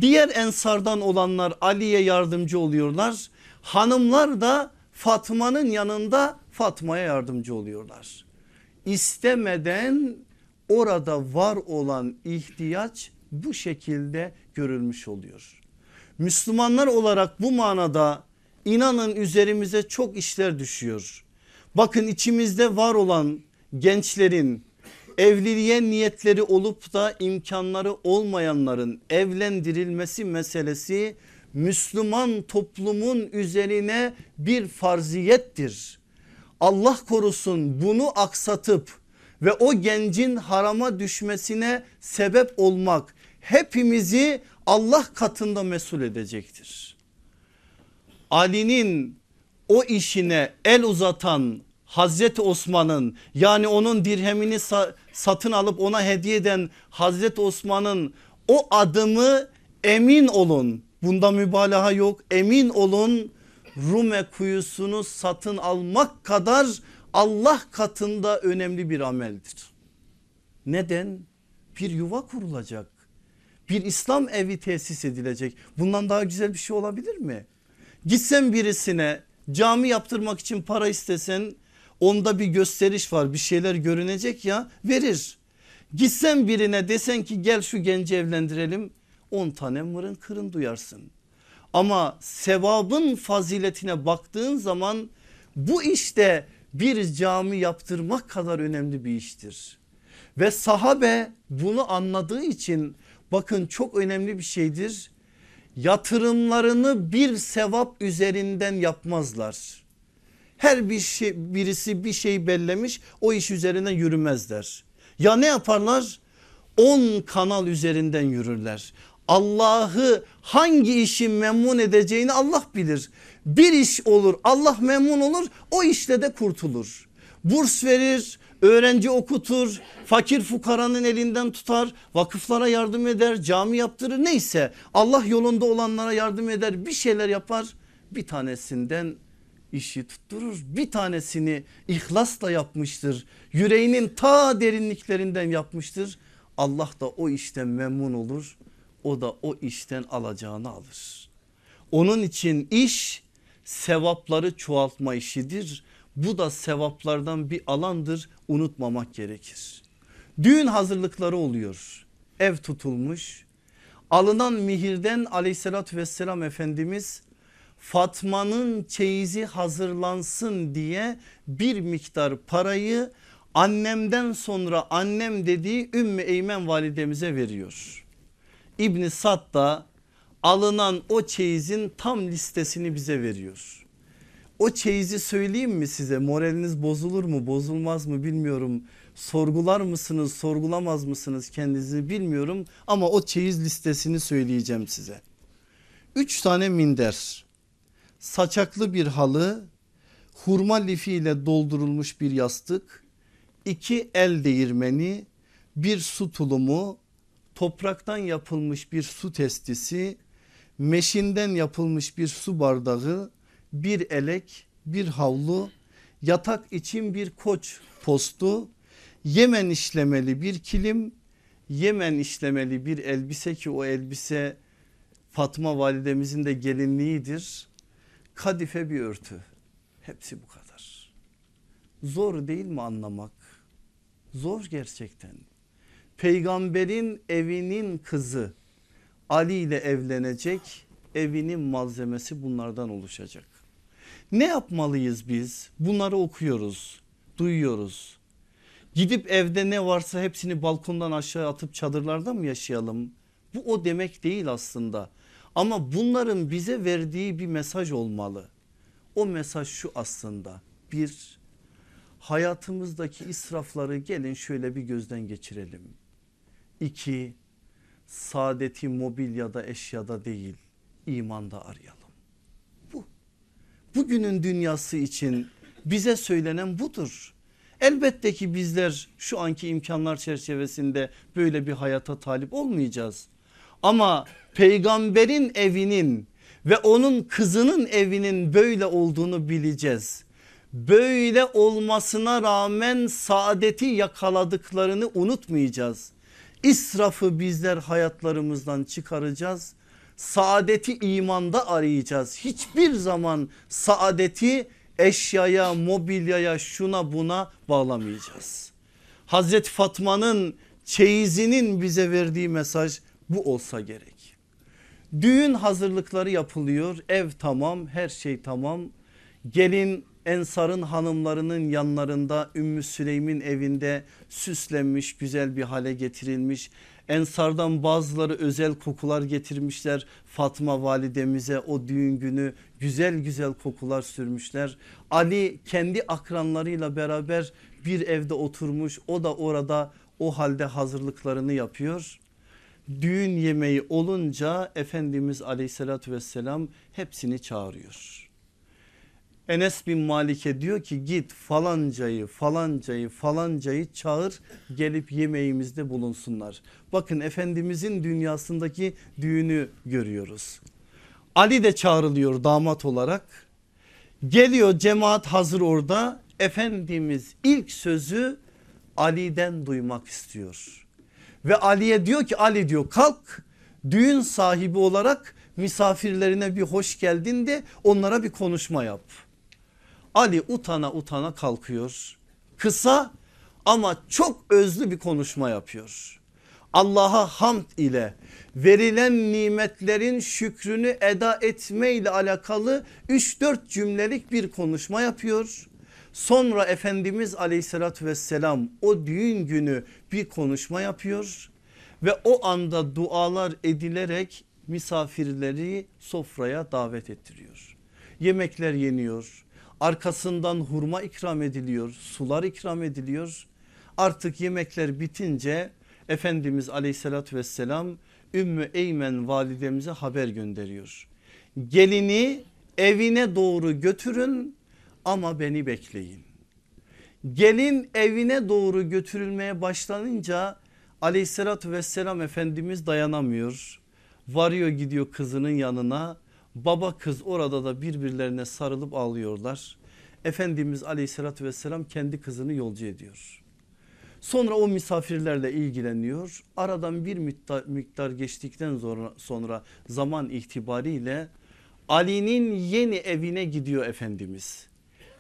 Diğer ensardan olanlar Ali'ye yardımcı oluyorlar. Hanımlar da Fatma'nın yanında Fatma'ya yardımcı oluyorlar. İstemeden orada var olan ihtiyaç bu şekilde görülmüş oluyor. Müslümanlar olarak bu manada inanın üzerimize çok işler düşüyor. Bakın içimizde var olan gençlerin evliliğe niyetleri olup da imkanları olmayanların evlendirilmesi meselesi Müslüman toplumun üzerine bir farziyettir. Allah korusun bunu aksatıp ve o gencin harama düşmesine sebep olmak hepimizi Allah katında mesul edecektir. Ali'nin o işine el uzatan Hazreti Osman'ın yani onun dirhemini sa satın alıp ona hediye eden Hazreti Osman'ın o adımı emin olun bunda mübalağa yok emin olun Rume kuyusunu satın almak kadar Allah katında önemli bir ameldir. Neden? Bir yuva kurulacak. Bir İslam evi tesis edilecek. Bundan daha güzel bir şey olabilir mi? Gitsen birisine cami yaptırmak için para istesen onda bir gösteriş var bir şeyler görünecek ya verir. Gitsen birine desen ki gel şu genci evlendirelim 10 tane mırın kırın duyarsın. Ama sevabın faziletine baktığın zaman bu işte bir cami yaptırmak kadar önemli bir iştir. Ve sahabe bunu anladığı için bakın çok önemli bir şeydir. Yatırımlarını bir sevap üzerinden yapmazlar. Her bir şey, birisi bir şey bellemiş o iş üzerinden yürümezler. Ya ne yaparlar? 10 kanal üzerinden yürürler. Allah'ı hangi işi memnun edeceğini Allah bilir. Bir iş olur Allah memnun olur o işte de kurtulur. Burs verir, öğrenci okutur, fakir fukaranın elinden tutar, vakıflara yardım eder, cami yaptırır neyse Allah yolunda olanlara yardım eder bir şeyler yapar. Bir tanesinden işi tutturur bir tanesini ihlasla yapmıştır. Yüreğinin ta derinliklerinden yapmıştır. Allah da o işten memnun olur. O da o işten alacağını alır. Onun için iş sevapları çoğaltma işidir. Bu da sevaplardan bir alandır unutmamak gerekir. Düğün hazırlıkları oluyor. Ev tutulmuş. Alınan mihirden aleyhissalatü vesselam Efendimiz Fatma'nın çeyizi hazırlansın diye bir miktar parayı annemden sonra annem dediği Ümmü Eymen validemize veriyor. İbni Sad da alınan o çeyizin tam listesini bize veriyor. O çeyizi söyleyeyim mi size moraliniz bozulur mu bozulmaz mı bilmiyorum. Sorgular mısınız sorgulamaz mısınız kendinizi bilmiyorum ama o çeyiz listesini söyleyeceğim size. Üç tane minder saçaklı bir halı, hurma lifiyle doldurulmuş bir yastık, iki el değirmeni, bir su tulumu, topraktan yapılmış bir su testisi, meşinden yapılmış bir su bardağı, bir elek, bir havlu, yatak için bir koç postu, Yemen işlemeli bir kilim, Yemen işlemeli bir elbise ki o elbise Fatma validemizin de gelinliğidir kadife bir örtü. Hepsi bu kadar. Zor değil mi anlamak? Zor gerçekten. Peygamberin evinin kızı Ali ile evlenecek evinin malzemesi bunlardan oluşacak. Ne yapmalıyız biz? Bunları okuyoruz, duyuyoruz. Gidip evde ne varsa hepsini balkondan aşağı atıp çadırlarda mı yaşayalım? Bu o demek değil aslında. Ama bunların bize verdiği bir mesaj olmalı. O mesaj şu aslında. Bir hayatımızdaki israfları gelin şöyle bir gözden geçirelim. İki saadeti mobilyada eşyada değil imanda arayalım. Bu bugünün dünyası için bize söylenen budur. Elbette ki bizler şu anki imkanlar çerçevesinde böyle bir hayata talip olmayacağız. Ama peygamberin evinin ve onun kızının evinin böyle olduğunu bileceğiz. Böyle olmasına rağmen saadeti yakaladıklarını unutmayacağız. İsrafı bizler hayatlarımızdan çıkaracağız. Saadeti imanda arayacağız. Hiçbir zaman saadeti eşyaya, mobilyaya, şuna buna bağlamayacağız. Hazreti Fatma'nın çeyizinin bize verdiği mesaj bu olsa gerek. Düğün hazırlıkları yapılıyor ev tamam her şey tamam. Gelin Ensar'ın hanımlarının yanlarında Ümmü Süleym'in evinde süslenmiş güzel bir hale getirilmiş. Ensardan bazıları özel kokular getirmişler Fatma validemize o düğün günü güzel güzel kokular sürmüşler. Ali kendi akranlarıyla beraber bir evde oturmuş o da orada o halde hazırlıklarını yapıyor düğün yemeği olunca Efendimiz aleyhissalatü vesselam hepsini çağırıyor. Enes bin Malik'e diyor ki git falancayı falancayı falancayı çağır gelip yemeğimizde bulunsunlar. Bakın Efendimizin dünyasındaki düğünü görüyoruz. Ali de çağrılıyor damat olarak. Geliyor cemaat hazır orada. Efendimiz ilk sözü Ali'den duymak istiyor. Ve Ali'ye diyor ki Ali diyor kalk düğün sahibi olarak misafirlerine bir hoş geldin de onlara bir konuşma yap. Ali utana utana kalkıyor. Kısa ama çok özlü bir konuşma yapıyor. Allah'a hamd ile verilen nimetlerin şükrünü eda etme ile alakalı 3-4 cümlelik bir konuşma yapıyor. Sonra Efendimiz aleyhissalatü vesselam o düğün günü bir konuşma yapıyor ve o anda dualar edilerek misafirleri sofraya davet ettiriyor. Yemekler yeniyor arkasından hurma ikram ediliyor sular ikram ediliyor artık yemekler bitince Efendimiz aleyhissalatü vesselam Ümmü Eymen validemize haber gönderiyor. Gelini evine doğru götürün ama beni bekleyin. Gelin evine doğru götürülmeye başlanınca aleyhissalatü vesselam Efendimiz dayanamıyor. Varıyor gidiyor kızının yanına baba kız orada da birbirlerine sarılıp ağlıyorlar. Efendimiz aleyhissalatü vesselam kendi kızını yolcu ediyor. Sonra o misafirlerle ilgileniyor. Aradan bir miktar, miktar geçtikten sonra, sonra zaman itibariyle Ali'nin yeni evine gidiyor Efendimiz.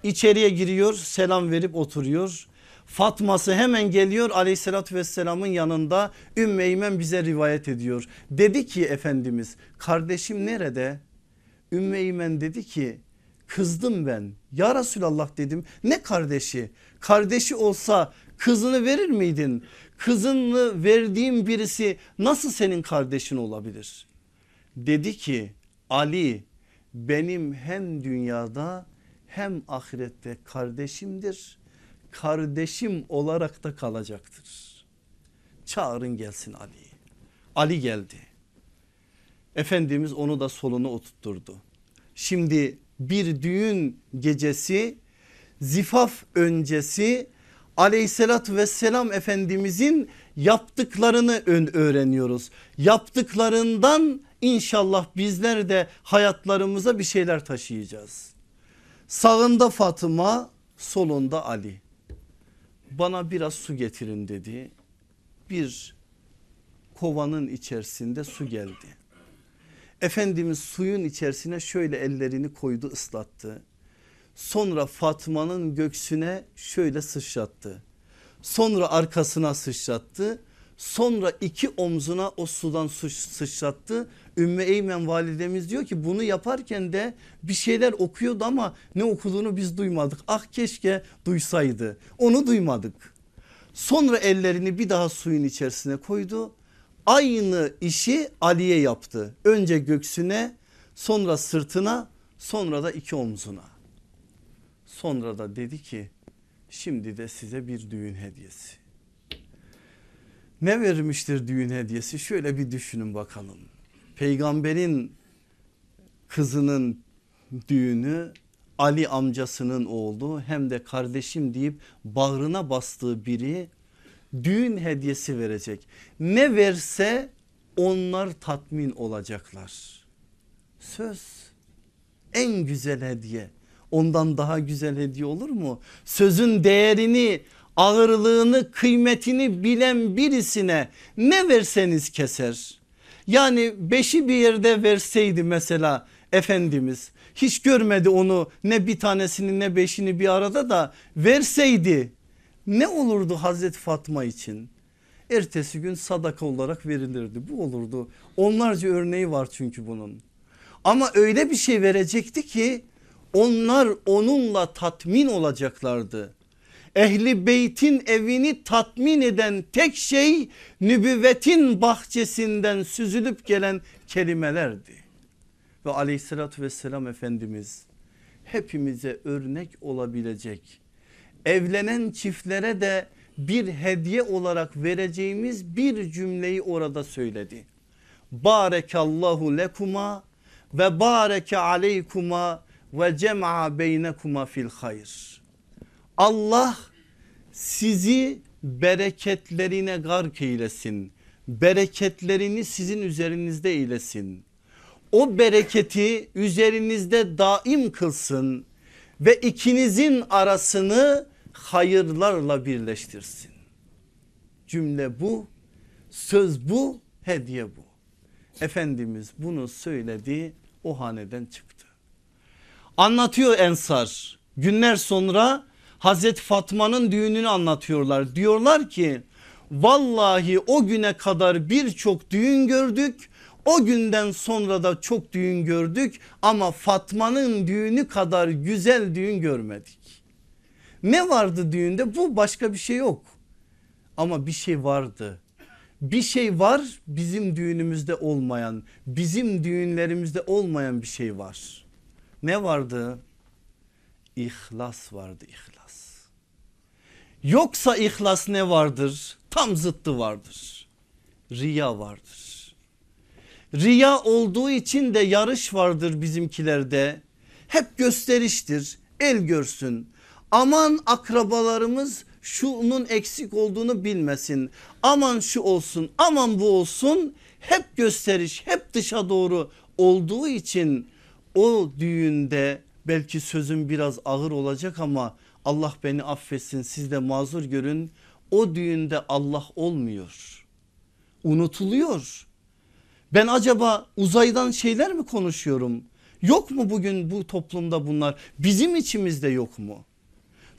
İçeriye giriyor selam verip oturuyor. Fatma'sı hemen geliyor aleyhissalatü vesselamın yanında Ümmü Eymen bize rivayet ediyor. Dedi ki Efendimiz kardeşim nerede? Ümmü Eymen dedi ki kızdım ben. Ya Resulallah dedim. Ne kardeşi? Kardeşi olsa kızını verir miydin? Kızını verdiğim birisi nasıl senin kardeşin olabilir? Dedi ki Ali benim hem dünyada hem ahirette kardeşimdir. Kardeşim olarak da kalacaktır. Çağırın gelsin Ali'yi. Ali geldi Efendimiz onu da soluna oturtturdu şimdi bir düğün gecesi zifaf öncesi aleyhissalatü vesselam efendimizin yaptıklarını öğreniyoruz. Yaptıklarından inşallah bizler de hayatlarımıza bir şeyler taşıyacağız. Sağında Fatıma solunda Ali bana biraz su getirin dedi. Bir kovanın içerisinde su geldi. Efendimiz suyun içerisine şöyle ellerini koydu ıslattı. Sonra Fatma'nın göksüne şöyle sıçrattı. Sonra arkasına sıçrattı. Sonra iki omzuna o sudan sıçrattı. Ümmü Eymen validemiz diyor ki bunu yaparken de bir şeyler okuyordu ama ne okuduğunu biz duymadık. Ah keşke duysaydı onu duymadık. Sonra ellerini bir daha suyun içerisine koydu aynı işi Ali'ye yaptı. Önce göksüne sonra sırtına sonra da iki omzuna. Sonra da dedi ki şimdi de size bir düğün hediyesi. Ne vermiştir düğün hediyesi şöyle bir düşünün bakalım. Peygamberin kızının düğünü Ali amcasının oğlu hem de kardeşim deyip bağrına bastığı biri düğün hediyesi verecek. Ne verse onlar tatmin olacaklar. Söz en güzel hediye. Ondan daha güzel hediye olur mu? Sözün değerini, ağırlığını, kıymetini bilen birisine ne verseniz keser. Yani beşi bir yerde verseydi mesela Efendimiz hiç görmedi onu ne bir tanesini ne beşini bir arada da verseydi ne olurdu Hazreti Fatma için? Ertesi gün sadaka olarak verilirdi bu olurdu. Onlarca örneği var çünkü bunun. Ama öyle bir şey verecekti ki onlar onunla tatmin olacaklardı. Ehli beytin evini tatmin eden tek şey nübüvvetin bahçesinden süzülüp gelen kelimelerdi. Ve aleyhissalatü vesselam Efendimiz hepimize örnek olabilecek evlenen çiftlere de bir hediye olarak vereceğimiz bir cümleyi orada söyledi. Barekallahu lekuma ve bareke aleykuma ve cem'a beynekuma fil hayr. Allah sizi bereketlerine gark eylesin. Bereketlerini sizin üzerinizde eylesin. O bereketi üzerinizde daim kılsın ve ikinizin arasını hayırlarla birleştirsin. Cümle bu, söz bu, hediye bu. Efendimiz bunu söyledi, o haneden çıktı. Anlatıyor Ensar. Günler sonra Hazreti Fatma'nın düğününü anlatıyorlar. Diyorlar ki vallahi o güne kadar birçok düğün gördük. O günden sonra da çok düğün gördük ama Fatma'nın düğünü kadar güzel düğün görmedik. Ne vardı düğünde? Bu başka bir şey yok. Ama bir şey vardı. Bir şey var bizim düğünümüzde olmayan, bizim düğünlerimizde olmayan bir şey var. Ne vardı? İhlas vardı ihlas. Yoksa ihlas ne vardır? Tam zıttı vardır. Riya vardır. Riya olduğu için de yarış vardır bizimkilerde. Hep gösteriştir. El görsün Aman akrabalarımız şunun eksik olduğunu bilmesin. Aman şu olsun aman bu olsun hep gösteriş hep dışa doğru olduğu için o düğünde belki sözüm biraz ağır olacak ama Allah beni affetsin siz de mazur görün. O düğünde Allah olmuyor. Unutuluyor. Ben acaba uzaydan şeyler mi konuşuyorum? Yok mu bugün bu toplumda bunlar? Bizim içimizde yok mu?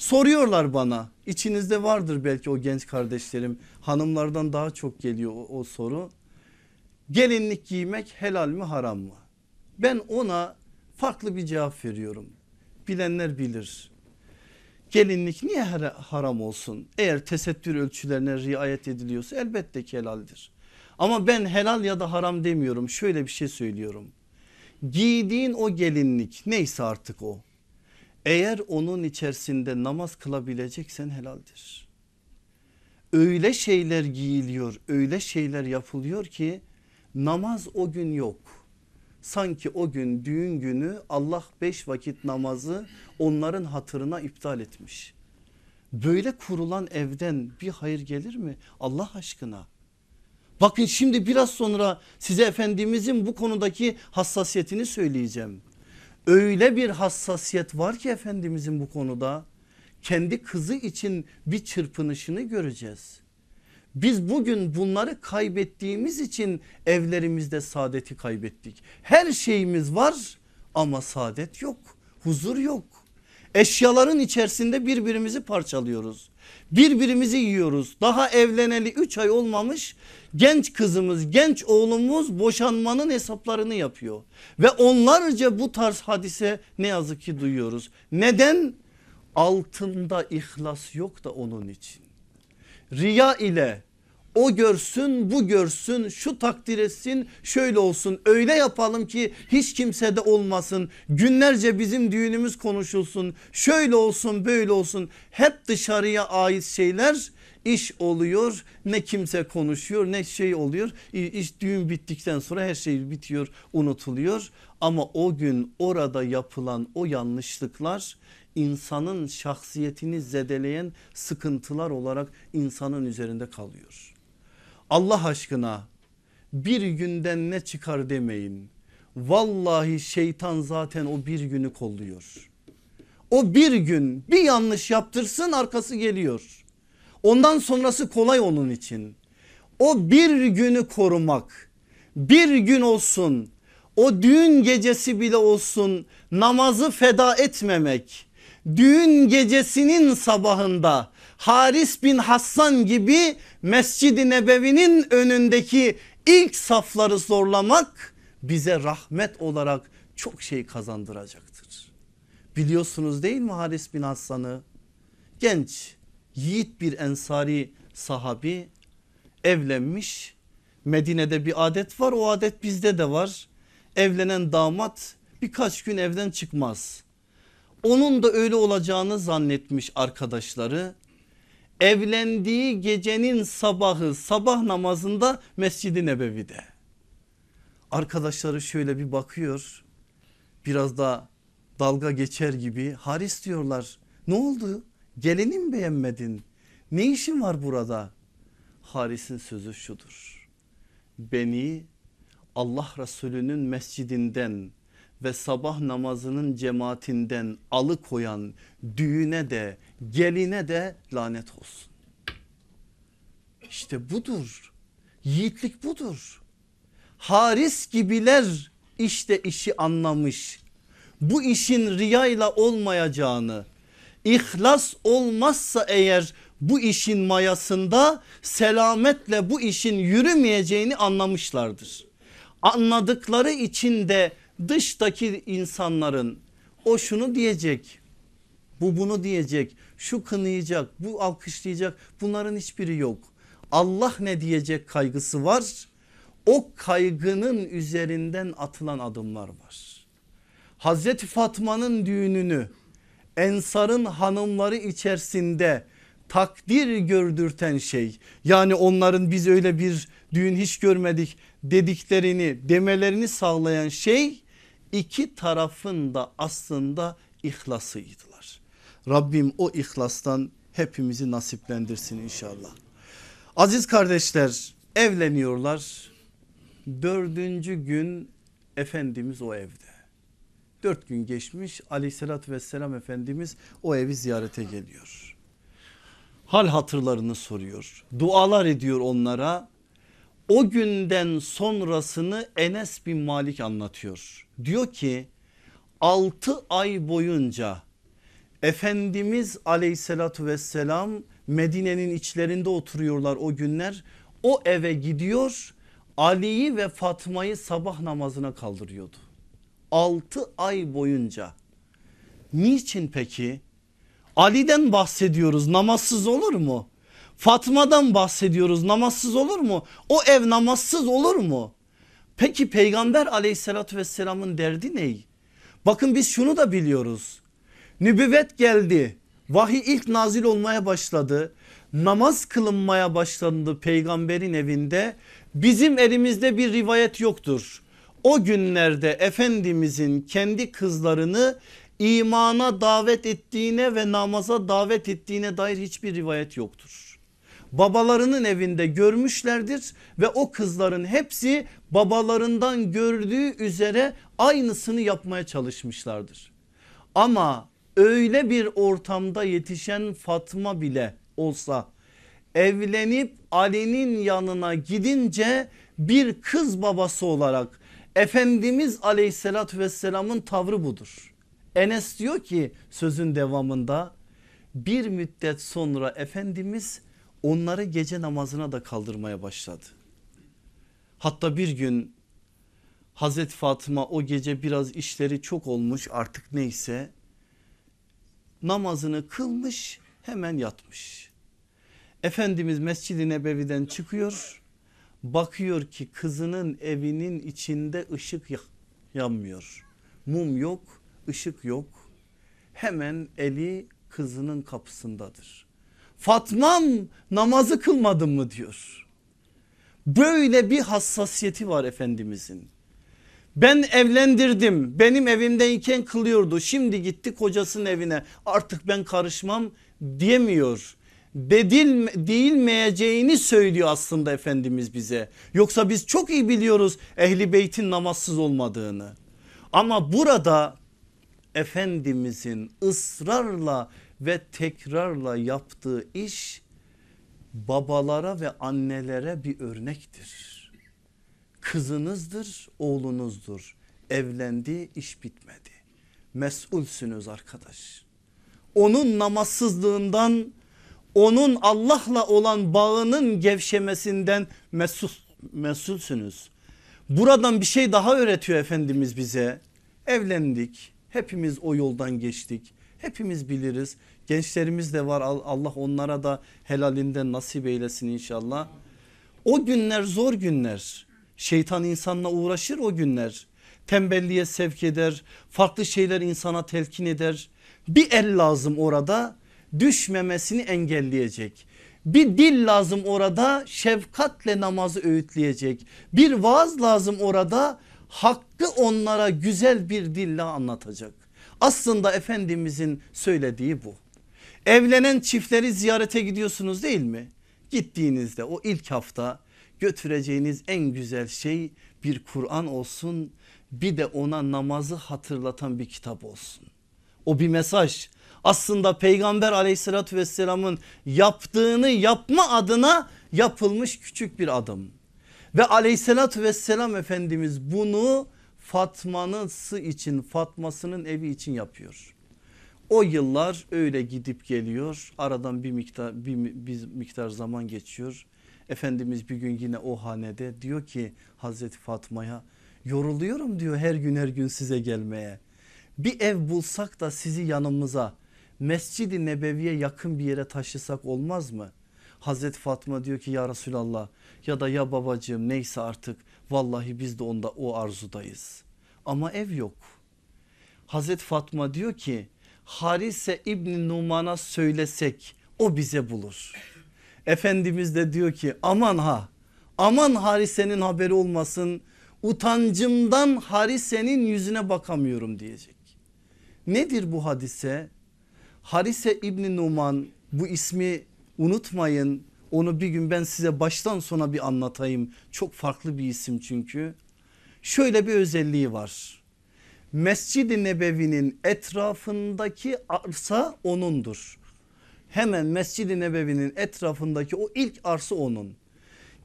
Soruyorlar bana içinizde vardır belki o genç kardeşlerim hanımlardan daha çok geliyor o, o soru. Gelinlik giymek helal mi haram mı? Ben ona farklı bir cevap veriyorum. Bilenler bilir. Gelinlik niye haram olsun? Eğer tesettür ölçülerine riayet ediliyorsa elbette ki helaldir. Ama ben helal ya da haram demiyorum. Şöyle bir şey söylüyorum. Giydiğin o gelinlik neyse artık o. Eğer onun içerisinde namaz kılabileceksen helaldir. Öyle şeyler giyiliyor, öyle şeyler yapılıyor ki namaz o gün yok. Sanki o gün düğün günü Allah beş vakit namazı onların hatırına iptal etmiş. Böyle kurulan evden bir hayır gelir mi Allah aşkına? Bakın şimdi biraz sonra size Efendimizin bu konudaki hassasiyetini söyleyeceğim. Öyle bir hassasiyet var ki Efendimizin bu konuda kendi kızı için bir çırpınışını göreceğiz. Biz bugün bunları kaybettiğimiz için evlerimizde saadeti kaybettik. Her şeyimiz var ama saadet yok, huzur yok. Eşyaların içerisinde birbirimizi parçalıyoruz. Birbirimizi yiyoruz. Daha evleneli 3 ay olmamış genç kızımız genç oğlumuz boşanmanın hesaplarını yapıyor. Ve onlarca bu tarz hadise ne yazık ki duyuyoruz. Neden? Altında ihlas yok da onun için. Riya ile o görsün bu görsün şu takdir etsin şöyle olsun. Öyle yapalım ki hiç kimse de olmasın. Günlerce bizim düğünümüz konuşulsun. Şöyle olsun böyle olsun. Hep dışarıya ait şeyler iş oluyor. Ne kimse konuşuyor ne şey oluyor. İş düğün bittikten sonra her şey bitiyor unutuluyor. Ama o gün orada yapılan o yanlışlıklar insanın şahsiyetini zedeleyen sıkıntılar olarak insanın üzerinde kalıyor. Allah aşkına bir günden ne çıkar demeyin. Vallahi şeytan zaten o bir günü kolluyor. O bir gün bir yanlış yaptırsın arkası geliyor. Ondan sonrası kolay onun için. O bir günü korumak bir gün olsun o düğün gecesi bile olsun namazı feda etmemek düğün gecesinin sabahında Haris bin Hassan gibi Mescid-i Nebevi'nin önündeki ilk safları zorlamak bize rahmet olarak çok şey kazandıracaktır. Biliyorsunuz değil mi Haris bin Hassan'ı? Genç yiğit bir ensari sahabi evlenmiş. Medine'de bir adet var o adet bizde de var. Evlenen damat birkaç gün evden çıkmaz. Onun da öyle olacağını zannetmiş arkadaşları. Evlendiği gecenin sabahı sabah namazında Mescid-i Nebevi'de. Arkadaşları şöyle bir bakıyor. Biraz da dalga geçer gibi Haris diyorlar. Ne oldu? Gelini mi beğenmedin? Ne işin var burada? Haris'in sözü şudur. Beni Allah Resulü'nün mescidinden ve sabah namazının cemaatinden alıkoyan düğüne de geline de lanet olsun. İşte budur. Yiğitlik budur. Haris gibiler işte işi anlamış. Bu işin riyayla olmayacağını, ihlas olmazsa eğer bu işin mayasında selametle bu işin yürümeyeceğini anlamışlardır. Anladıkları için de dıştaki insanların o şunu diyecek bu bunu diyecek şu kınayacak bu alkışlayacak bunların hiçbiri yok. Allah ne diyecek kaygısı var o kaygının üzerinden atılan adımlar var. Hazreti Fatma'nın düğününü Ensar'ın hanımları içerisinde takdir gördürten şey yani onların biz öyle bir düğün hiç görmedik dediklerini demelerini sağlayan şey iki tarafın da aslında ihlasıydılar. Rabbim o ihlastan hepimizi nasiplendirsin inşallah. Aziz kardeşler evleniyorlar. Dördüncü gün Efendimiz o evde. Dört gün geçmiş aleyhissalatü vesselam Efendimiz o evi ziyarete geliyor. Hal hatırlarını soruyor. Dualar ediyor onlara. O günden sonrasını Enes bin Malik anlatıyor. Diyor ki 6 ay boyunca Efendimiz aleyhissalatü vesselam Medine'nin içlerinde oturuyorlar o günler. O eve gidiyor Ali'yi ve Fatma'yı sabah namazına kaldırıyordu. 6 ay boyunca. Niçin peki? Ali'den bahsediyoruz namazsız olur mu? Fatma'dan bahsediyoruz namazsız olur mu? O ev namazsız olur mu? Peki peygamber aleyhissalatü vesselamın derdi ne? Bakın biz şunu da biliyoruz. Nübüvvet geldi. Vahiy ilk nazil olmaya başladı. Namaz kılınmaya başlandı peygamberin evinde. Bizim elimizde bir rivayet yoktur. O günlerde Efendimizin kendi kızlarını imana davet ettiğine ve namaza davet ettiğine dair hiçbir rivayet yoktur. Babalarının evinde görmüşlerdir ve o kızların hepsi babalarından gördüğü üzere aynısını yapmaya çalışmışlardır. Ama öyle bir ortamda yetişen Fatma bile olsa evlenip Ali'nin yanına gidince bir kız babası olarak Efendimiz aleyhissalatü vesselamın tavrı budur. Enes diyor ki sözün devamında bir müddet sonra Efendimiz onları gece namazına da kaldırmaya başladı. Hatta bir gün Hazreti Fatıma o gece biraz işleri çok olmuş artık neyse namazını kılmış hemen yatmış. Efendimiz Mescid-i Nebevi'den çıkıyor bakıyor ki kızının evinin içinde ışık yanmıyor. Mum yok ışık yok hemen eli kızının kapısındadır. Fatmam namazı kılmadın mı diyor. Böyle bir hassasiyeti var Efendimizin. Ben evlendirdim benim evimdeyken kılıyordu şimdi gitti kocasının evine artık ben karışmam diyemiyor. Bedil değilmeyeceğini söylüyor aslında Efendimiz bize. Yoksa biz çok iyi biliyoruz ehli beytin namazsız olmadığını. Ama burada Efendimizin ısrarla ve tekrarla yaptığı iş babalara ve annelere bir örnektir. Kızınızdır oğlunuzdur evlendi iş bitmedi. Mesulsünüz arkadaş. Onun namazsızlığından onun Allah'la olan bağının gevşemesinden mesul, mesulsünüz. Buradan bir şey daha öğretiyor Efendimiz bize. Evlendik hepimiz o yoldan geçtik. Hepimiz biliriz gençlerimiz de var Allah onlara da helalinden nasip eylesin inşallah. O günler zor günler şeytan insanla uğraşır o günler tembelliğe sevk eder farklı şeyler insana telkin eder bir el lazım orada düşmemesini engelleyecek. Bir dil lazım orada şefkatle namazı öğütleyecek. Bir vaaz lazım orada hakkı onlara güzel bir dille anlatacak. Aslında Efendimizin söylediği bu. Evlenen çiftleri ziyarete gidiyorsunuz değil mi? Gittiğinizde o ilk hafta götüreceğiniz en güzel şey bir Kur'an olsun bir de ona namazı hatırlatan bir kitap olsun. O bir mesaj aslında peygamber aleyhissalatü vesselamın yaptığını yapma adına yapılmış küçük bir adım. Ve aleyhissalatü vesselam Efendimiz bunu Fatma'nısı için Fatma'sının evi için yapıyor. O yıllar öyle gidip geliyor aradan bir miktar bir, bir miktar zaman geçiyor. Efendimiz bir gün yine o hanede diyor ki Hazreti Fatma'ya yoruluyorum diyor her gün her gün size gelmeye. Bir ev bulsak da sizi yanımıza Mescid-i Nebevi'ye yakın bir yere taşısak olmaz mı? Hazreti Fatma diyor ki ya Resulallah ya da ya babacığım neyse artık vallahi biz de onda o arzudayız. Ama ev yok. Hazreti Fatma diyor ki Harise İbni Numan'a söylesek o bize bulur. Efendimiz de diyor ki aman ha aman Harise'nin haberi olmasın utancımdan Harise'nin yüzüne bakamıyorum diyecek. Nedir bu hadise? Harise İbni Numan bu ismi unutmayın. Onu bir gün ben size baştan sona bir anlatayım. Çok farklı bir isim çünkü. Şöyle bir özelliği var. Mescid-i Nebevi'nin etrafındaki arsa onundur. Hemen Mescid-i Nebevi'nin etrafındaki o ilk arsa onun.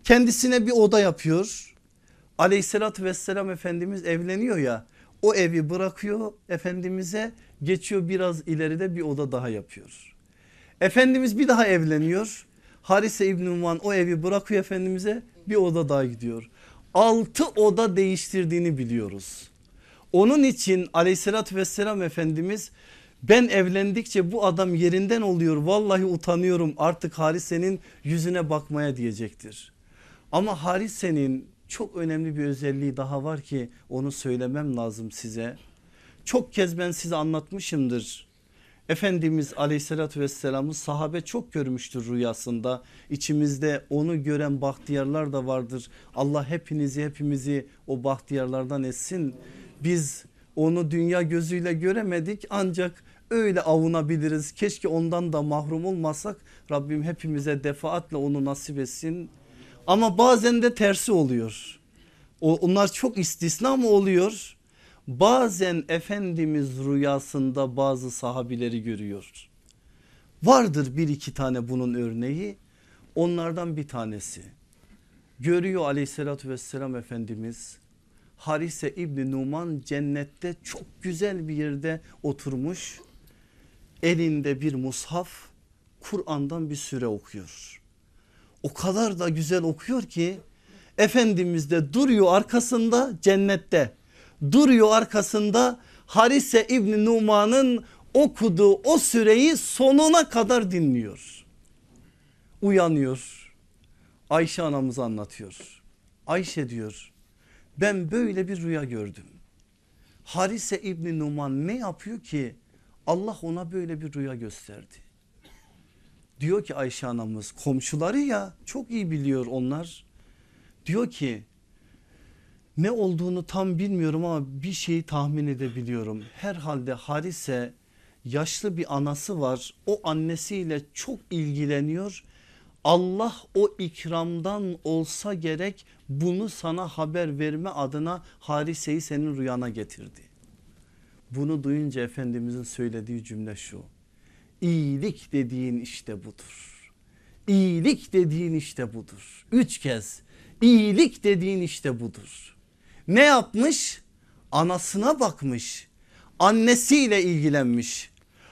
Kendisine bir oda yapıyor. Aleyhissalatü vesselam Efendimiz evleniyor ya o evi bırakıyor Efendimiz'e geçiyor biraz ileride bir oda daha yapıyor. Efendimiz bir daha evleniyor. Harise İbn Uman o evi bırakıyor Efendimiz'e bir oda daha gidiyor. Altı oda değiştirdiğini biliyoruz. Onun için aleyhissalatü vesselam Efendimiz ben evlendikçe bu adam yerinden oluyor vallahi utanıyorum artık Harise'nin yüzüne bakmaya diyecektir. Ama Harise'nin çok önemli bir özelliği daha var ki onu söylemem lazım size. Çok kez ben size anlatmışımdır. Efendimiz aleyhissalatü vesselamı sahabe çok görmüştür rüyasında. İçimizde onu gören bahtiyarlar da vardır. Allah hepinizi hepimizi o bahtiyarlardan etsin. Biz onu dünya gözüyle göremedik ancak öyle avunabiliriz. Keşke ondan da mahrum olmasak Rabbim hepimize defaatle onu nasip etsin. Ama bazen de tersi oluyor. Onlar çok istisna mı oluyor? Bazen Efendimiz rüyasında bazı sahabileri görüyor. Vardır bir iki tane bunun örneği. Onlardan bir tanesi. Görüyor aleyhissalatü vesselam Efendimiz. Harise İbni Numan cennette çok güzel bir yerde oturmuş. Elinde bir mushaf Kur'an'dan bir süre okuyor. O kadar da güzel okuyor ki Efendimiz de duruyor arkasında cennette duruyor arkasında Harise İbni Numan'ın okuduğu o süreyi sonuna kadar dinliyor. Uyanıyor Ayşe anamız anlatıyor. Ayşe diyor ben böyle bir rüya gördüm. Harise İbni Numan ne yapıyor ki Allah ona böyle bir rüya gösterdi. Diyor ki Ayşe anamız komşuları ya çok iyi biliyor onlar. Diyor ki ne olduğunu tam bilmiyorum ama bir şeyi tahmin edebiliyorum. Herhalde Harise yaşlı bir anası var. O annesiyle çok ilgileniyor. Allah o ikramdan olsa gerek bunu sana haber verme adına Harise'yi senin rüyana getirdi. Bunu duyunca Efendimizin söylediği cümle şu. İyilik dediğin işte budur. İyilik dediğin işte budur. Üç kez iyilik dediğin işte budur. Ne yapmış? Anasına bakmış. Annesiyle ilgilenmiş.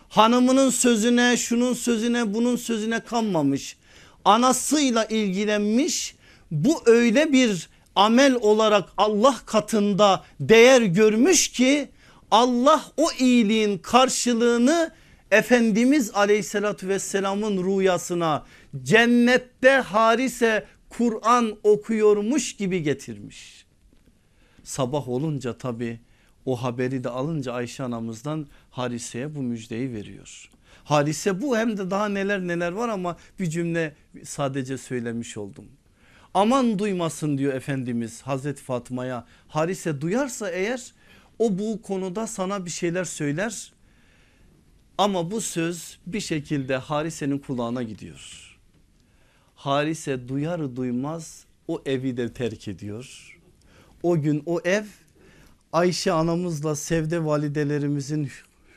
Hanımının sözüne, şunun sözüne, bunun sözüne kanmamış. Anasıyla ilgilenmiş. Bu öyle bir amel olarak Allah katında değer görmüş ki Allah o iyiliğin karşılığını Efendimiz aleyhissalatü vesselamın rüyasına cennette harise Kur'an okuyormuş gibi getirmiş. Sabah olunca tabi o haberi de alınca Ayşe anamızdan Harise'ye bu müjdeyi veriyor. Harise bu hem de daha neler neler var ama bir cümle sadece söylemiş oldum. Aman duymasın diyor Efendimiz Hazreti Fatma'ya. Harise duyarsa eğer o bu konuda sana bir şeyler söyler. Ama bu söz bir şekilde Harise'nin kulağına gidiyor. Harise duyar duymaz o evi de terk ediyor. O gün o ev Ayşe anamızla Sevde validelerimizin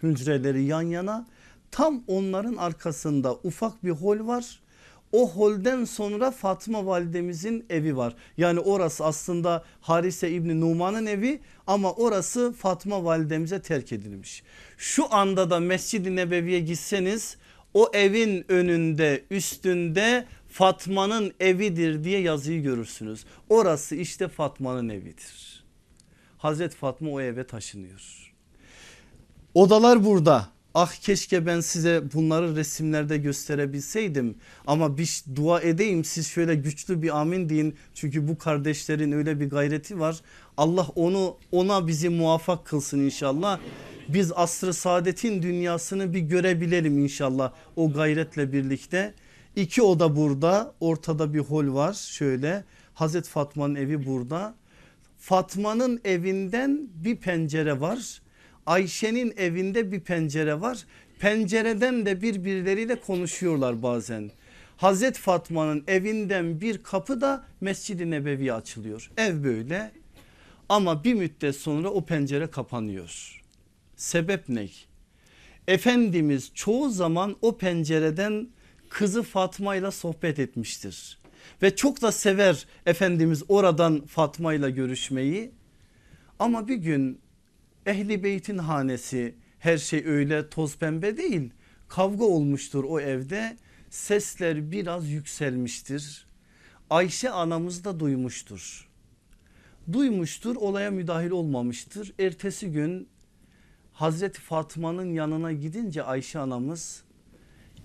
hücreleri yan yana tam onların arkasında ufak bir hol var. O holden sonra Fatma validemizin evi var. Yani orası aslında Harise İbni Numan'ın evi ama orası Fatma validemize terk edilmiş. Şu anda da Mescid-i Nebevi'ye gitseniz o evin önünde üstünde Fatma'nın evidir diye yazıyı görürsünüz. Orası işte Fatma'nın evidir. Hazreti Fatma o eve taşınıyor. Odalar burada. Ah keşke ben size bunları resimlerde gösterebilseydim ama bir dua edeyim siz şöyle güçlü bir amin deyin çünkü bu kardeşlerin öyle bir gayreti var. Allah onu ona bizi muvaffak kılsın inşallah. Biz asrı saadetin dünyasını bir görebilelim inşallah o gayretle birlikte. İki oda burada ortada bir hol var şöyle Hazreti Fatma'nın evi burada. Fatma'nın evinden bir pencere var. Ayşe'nin evinde bir pencere var. Pencereden de birbirleriyle konuşuyorlar bazen. Hazret Fatma'nın evinden bir kapı da Mescid-i Nebevi açılıyor. Ev böyle ama bir müddet sonra o pencere kapanıyor. Sebep ne? Efendimiz çoğu zaman o pencereden kızı Fatma ile sohbet etmiştir. Ve çok da sever Efendimiz oradan Fatma ile görüşmeyi. Ama bir gün Ehli Beyt'in hanesi her şey öyle toz pembe değil. Kavga olmuştur o evde sesler biraz yükselmiştir. Ayşe anamız da duymuştur. Duymuştur olaya müdahil olmamıştır. Ertesi gün Hazreti Fatma'nın yanına gidince Ayşe anamız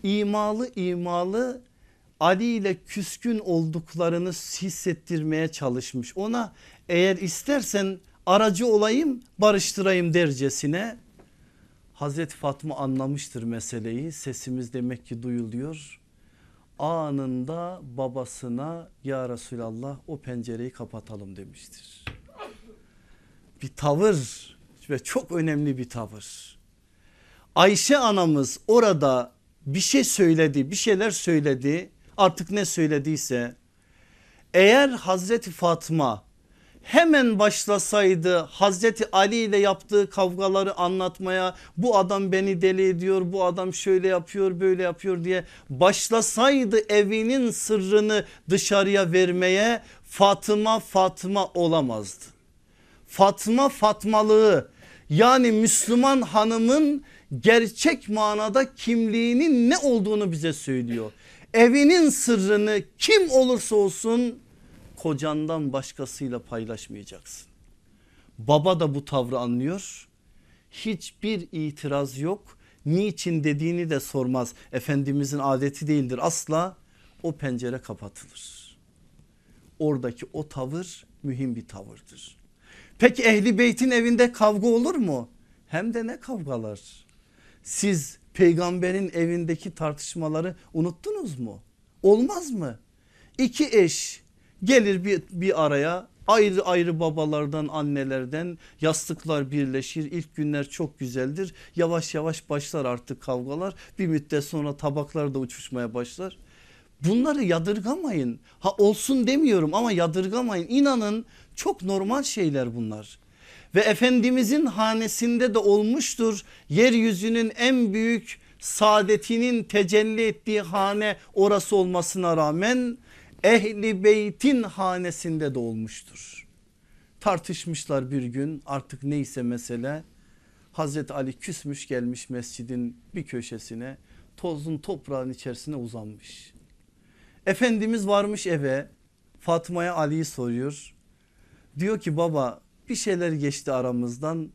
imalı imalı Ali ile küskün olduklarını hissettirmeye çalışmış. Ona eğer istersen aracı olayım barıştırayım dercesine. Hazreti Fatma anlamıştır meseleyi sesimiz demek ki duyuluyor. Anında babasına ya Resulallah o pencereyi kapatalım demiştir. Bir tavır ve çok önemli bir tavır. Ayşe anamız orada bir şey söyledi bir şeyler söyledi artık ne söylediyse eğer Hazreti Fatma hemen başlasaydı Hazreti Ali ile yaptığı kavgaları anlatmaya bu adam beni deli ediyor bu adam şöyle yapıyor böyle yapıyor diye başlasaydı evinin sırrını dışarıya vermeye Fatıma Fatma olamazdı. Fatma Fatmalığı yani Müslüman hanımın gerçek manada kimliğinin ne olduğunu bize söylüyor. Evinin sırrını kim olursa olsun kocandan başkasıyla paylaşmayacaksın. Baba da bu tavrı anlıyor. Hiçbir itiraz yok. Niçin dediğini de sormaz. Efendimizin adeti değildir asla. O pencere kapatılır. Oradaki o tavır mühim bir tavırdır. Peki ehli beytin evinde kavga olur mu? Hem de ne kavgalar. Siz peygamberin evindeki tartışmaları unuttunuz mu? Olmaz mı? İki eş gelir bir, bir araya ayrı ayrı babalardan annelerden yastıklar birleşir ilk günler çok güzeldir. Yavaş yavaş başlar artık kavgalar. Bir müddet sonra tabaklar da uçuşmaya başlar. Bunları yadırgamayın. Ha olsun demiyorum ama yadırgamayın. İnanın çok normal şeyler bunlar. Ve Efendimizin hanesinde de olmuştur yeryüzünün en büyük saadetinin tecelli ettiği hane orası olmasına rağmen ehli beytin hanesinde de olmuştur. Tartışmışlar bir gün artık neyse mesele Hazreti Ali küsmüş gelmiş mescidin bir köşesine tozun toprağın içerisine uzanmış. Efendimiz varmış eve Fatma'ya Ali'yi soruyor. Diyor ki baba bir şeyler geçti aramızdan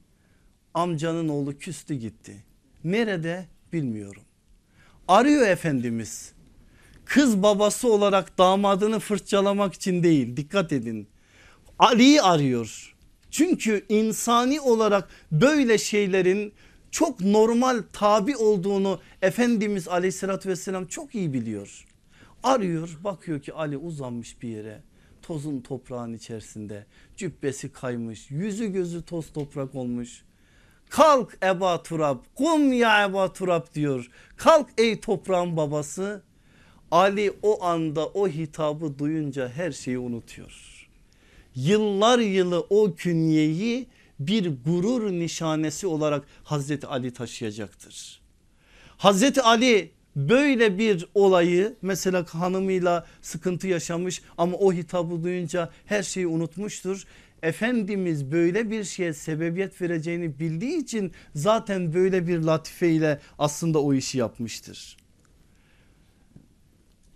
amcanın oğlu küstü gitti. Nerede bilmiyorum. Arıyor Efendimiz kız babası olarak damadını fırçalamak için değil dikkat edin. Ali'yi arıyor. Çünkü insani olarak böyle şeylerin çok normal tabi olduğunu Efendimiz aleyhissalatü vesselam çok iyi biliyor. Arıyor bakıyor ki Ali uzanmış bir yere tozun toprağın içerisinde cübbesi kaymış yüzü gözü toz toprak olmuş. Kalk Eba Turab kum ya Eba Turab diyor kalk ey toprağın babası Ali o anda o hitabı duyunca her şeyi unutuyor. Yıllar yılı o künyeyi bir gurur nişanesi olarak Hazreti Ali taşıyacaktır. Hazreti Ali böyle bir olayı mesela hanımıyla sıkıntı yaşamış ama o hitabı duyunca her şeyi unutmuştur. Efendimiz böyle bir şeye sebebiyet vereceğini bildiği için zaten böyle bir latife ile aslında o işi yapmıştır.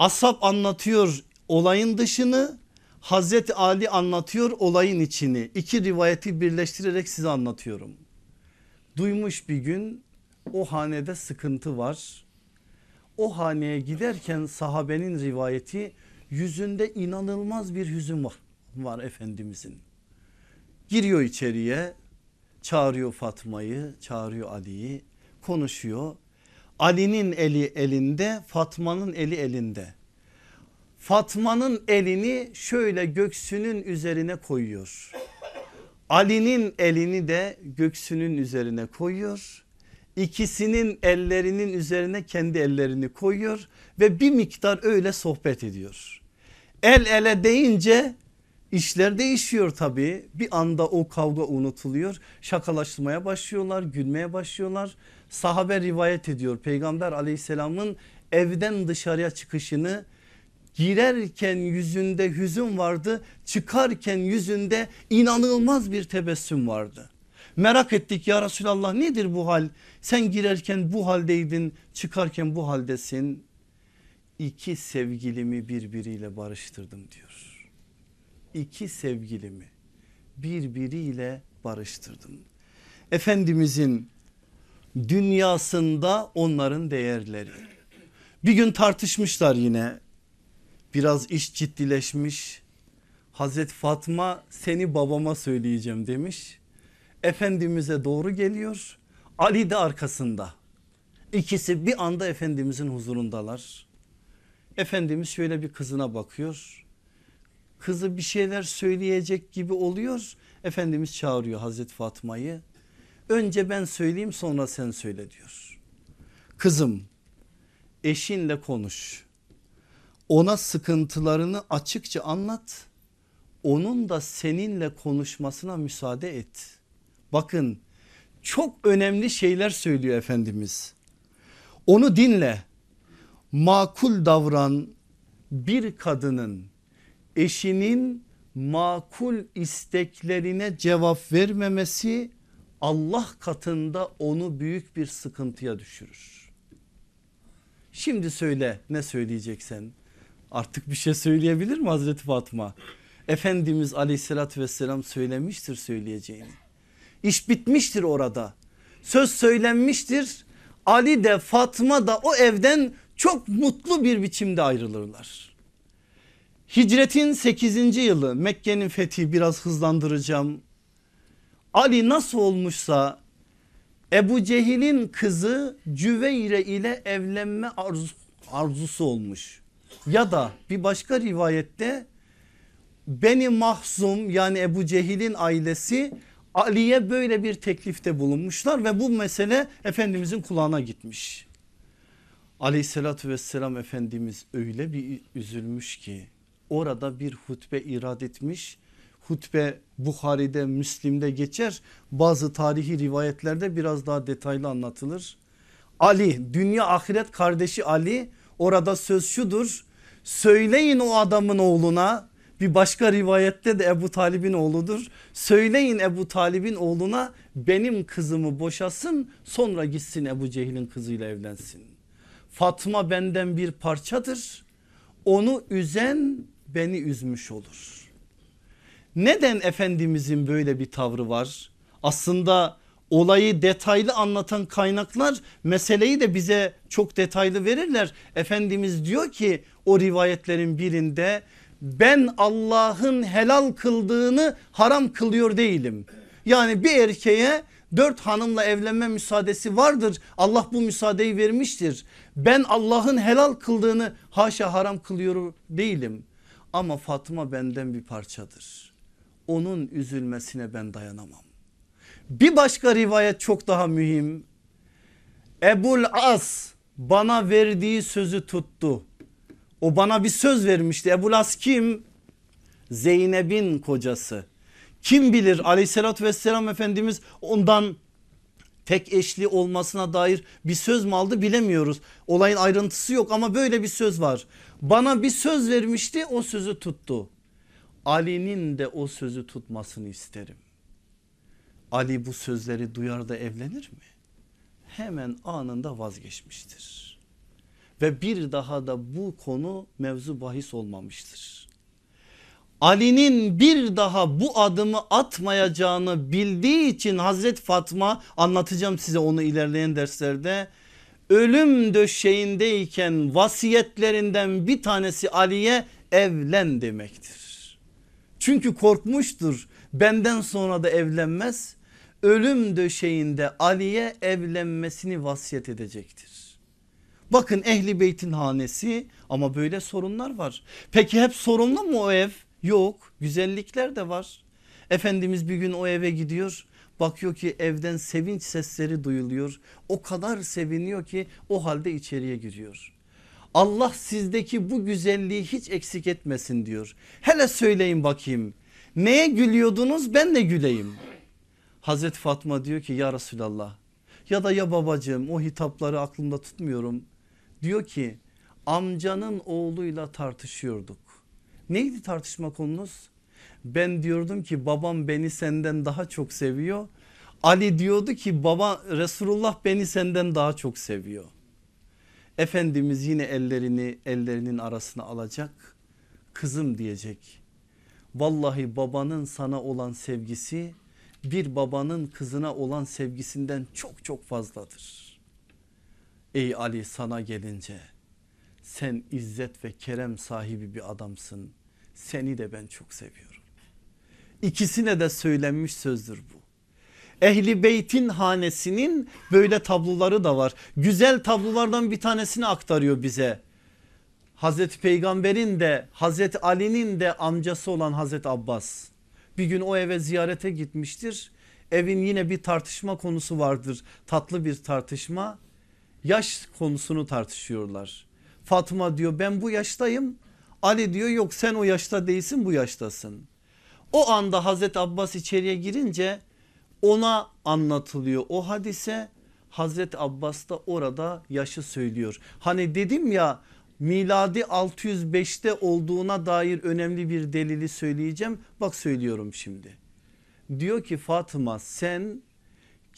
Asap anlatıyor olayın dışını Hazreti Ali anlatıyor olayın içini. İki rivayeti birleştirerek size anlatıyorum. Duymuş bir gün o hanede sıkıntı var. O haneye giderken sahabenin rivayeti yüzünde inanılmaz bir hüzün var, var Efendimizin. Giriyor içeriye çağırıyor Fatma'yı çağırıyor Ali'yi konuşuyor. Ali'nin eli elinde Fatma'nın eli elinde. Fatma'nın elini şöyle göksünün üzerine koyuyor. Ali'nin elini de göksünün üzerine koyuyor. İkisinin ellerinin üzerine kendi ellerini koyuyor ve bir miktar öyle sohbet ediyor. El ele deyince işler değişiyor tabii. Bir anda o kavga unutuluyor. Şakalaşmaya başlıyorlar, gülmeye başlıyorlar. Sahabe rivayet ediyor. Peygamber aleyhisselamın evden dışarıya çıkışını girerken yüzünde hüzün vardı çıkarken yüzünde inanılmaz bir tebessüm vardı. Merak ettik ya Resulallah nedir bu hal sen girerken bu haldeydin çıkarken bu haldesin. İki sevgilimi birbiriyle barıştırdım diyor. İki sevgilimi birbiriyle barıştırdım. Efendimizin dünyasında onların değerleri. Bir gün tartışmışlar yine biraz iş ciddileşmiş. Hazreti Fatma seni babama söyleyeceğim demiş. Efendimiz'e doğru geliyor. Ali de arkasında. İkisi bir anda Efendimiz'in huzurundalar. Efendimiz şöyle bir kızına bakıyor. Kızı bir şeyler söyleyecek gibi oluyor. Efendimiz çağırıyor Hazreti Fatma'yı. Önce ben söyleyeyim sonra sen söyle diyor. Kızım eşinle konuş ona sıkıntılarını açıkça anlat. Onun da seninle konuşmasına müsaade et. Bakın çok önemli şeyler söylüyor Efendimiz. Onu dinle. Makul davran bir kadının eşinin makul isteklerine cevap vermemesi Allah katında onu büyük bir sıkıntıya düşürür. Şimdi söyle ne söyleyeceksen artık bir şey söyleyebilir mi Hazreti Fatma? Efendimiz aleyhissalatü vesselam söylemiştir söyleyeceğini. İş bitmiştir orada. Söz söylenmiştir. Ali de Fatma da o evden çok mutlu bir biçimde ayrılırlar. Hicretin 8. yılı Mekke'nin fethi biraz hızlandıracağım. Ali nasıl olmuşsa Ebu Cehil'in kızı Cüveyre ile evlenme arzu, arzusu olmuş. Ya da bir başka rivayette Beni Mahzum yani Ebu Cehil'in ailesi Ali'ye böyle bir teklifte bulunmuşlar ve bu mesele Efendimizin kulağına gitmiş. Aleyhissalatü vesselam Efendimiz öyle bir üzülmüş ki orada bir hutbe irad etmiş. Hutbe Bukhari'de Müslim'de geçer bazı tarihi rivayetlerde biraz daha detaylı anlatılır. Ali dünya ahiret kardeşi Ali orada söz şudur söyleyin o adamın oğluna bir başka rivayette de Ebu Talib'in oğludur. Söyleyin Ebu Talib'in oğluna benim kızımı boşasın sonra gitsin Ebu Cehil'in kızıyla evlensin. Fatma benden bir parçadır. Onu üzen beni üzmüş olur. Neden Efendimizin böyle bir tavrı var? Aslında olayı detaylı anlatan kaynaklar meseleyi de bize çok detaylı verirler. Efendimiz diyor ki o rivayetlerin birinde ben Allah'ın helal kıldığını haram kılıyor değilim. Yani bir erkeğe dört hanımla evlenme müsaadesi vardır. Allah bu müsaadeyi vermiştir. Ben Allah'ın helal kıldığını haşa haram kılıyor değilim. Ama Fatma benden bir parçadır. Onun üzülmesine ben dayanamam. Bir başka rivayet çok daha mühim. Ebul As bana verdiği sözü tuttu. O bana bir söz vermişti. Ebul As kim? Zeynep'in kocası. Kim bilir aleyhissalatü vesselam Efendimiz ondan tek eşli olmasına dair bir söz mü aldı bilemiyoruz. Olayın ayrıntısı yok ama böyle bir söz var. Bana bir söz vermişti o sözü tuttu. Ali'nin de o sözü tutmasını isterim. Ali bu sözleri duyar da evlenir mi? Hemen anında vazgeçmiştir. Ve bir daha da bu konu mevzu bahis olmamıştır. Ali'nin bir daha bu adımı atmayacağını bildiği için Hazreti Fatma anlatacağım size onu ilerleyen derslerde ölüm döşeğindeyken vasiyetlerinden bir tanesi Ali'ye evlen demektir. Çünkü korkmuştur benden sonra da evlenmez ölüm döşeğinde Ali'ye evlenmesini vasiyet edecektir. Bakın ehli beytin hanesi ama böyle sorunlar var. Peki hep sorunlu mu o ev? Yok güzellikler de var. Efendimiz bir gün o eve gidiyor. Bakıyor ki evden sevinç sesleri duyuluyor. O kadar seviniyor ki o halde içeriye giriyor. Allah sizdeki bu güzelliği hiç eksik etmesin diyor. Hele söyleyin bakayım. Neye gülüyordunuz ben de güleyim. Hazreti Fatma diyor ki ya Resulallah ya da ya babacığım o hitapları aklımda tutmuyorum. Diyor ki amcanın oğluyla tartışıyorduk. Neydi tartışma konunuz? Ben diyordum ki babam beni senden daha çok seviyor. Ali diyordu ki baba Resulullah beni senden daha çok seviyor. Efendimiz yine ellerini ellerinin arasına alacak. Kızım diyecek. Vallahi babanın sana olan sevgisi bir babanın kızına olan sevgisinden çok çok fazladır. Ey Ali sana gelince sen izzet ve kerem sahibi bir adamsın. Seni de ben çok seviyorum. İkisine de söylenmiş sözdür bu. Ehli Beyt'in hanesinin böyle tabloları da var. Güzel tablolardan bir tanesini aktarıyor bize. Hazreti Peygamber'in de Hazreti Ali'nin de amcası olan Hazreti Abbas. Bir gün o eve ziyarete gitmiştir. Evin yine bir tartışma konusu vardır. Tatlı bir tartışma. Yaş konusunu tartışıyorlar. Fatma diyor ben bu yaştayım. Ali diyor yok sen o yaşta değilsin bu yaştasın. O anda Hazreti Abbas içeriye girince ona anlatılıyor o hadise. Hazreti Abbas da orada yaşı söylüyor. Hani dedim ya miladi 605'te olduğuna dair önemli bir delili söyleyeceğim. Bak söylüyorum şimdi. Diyor ki Fatıma sen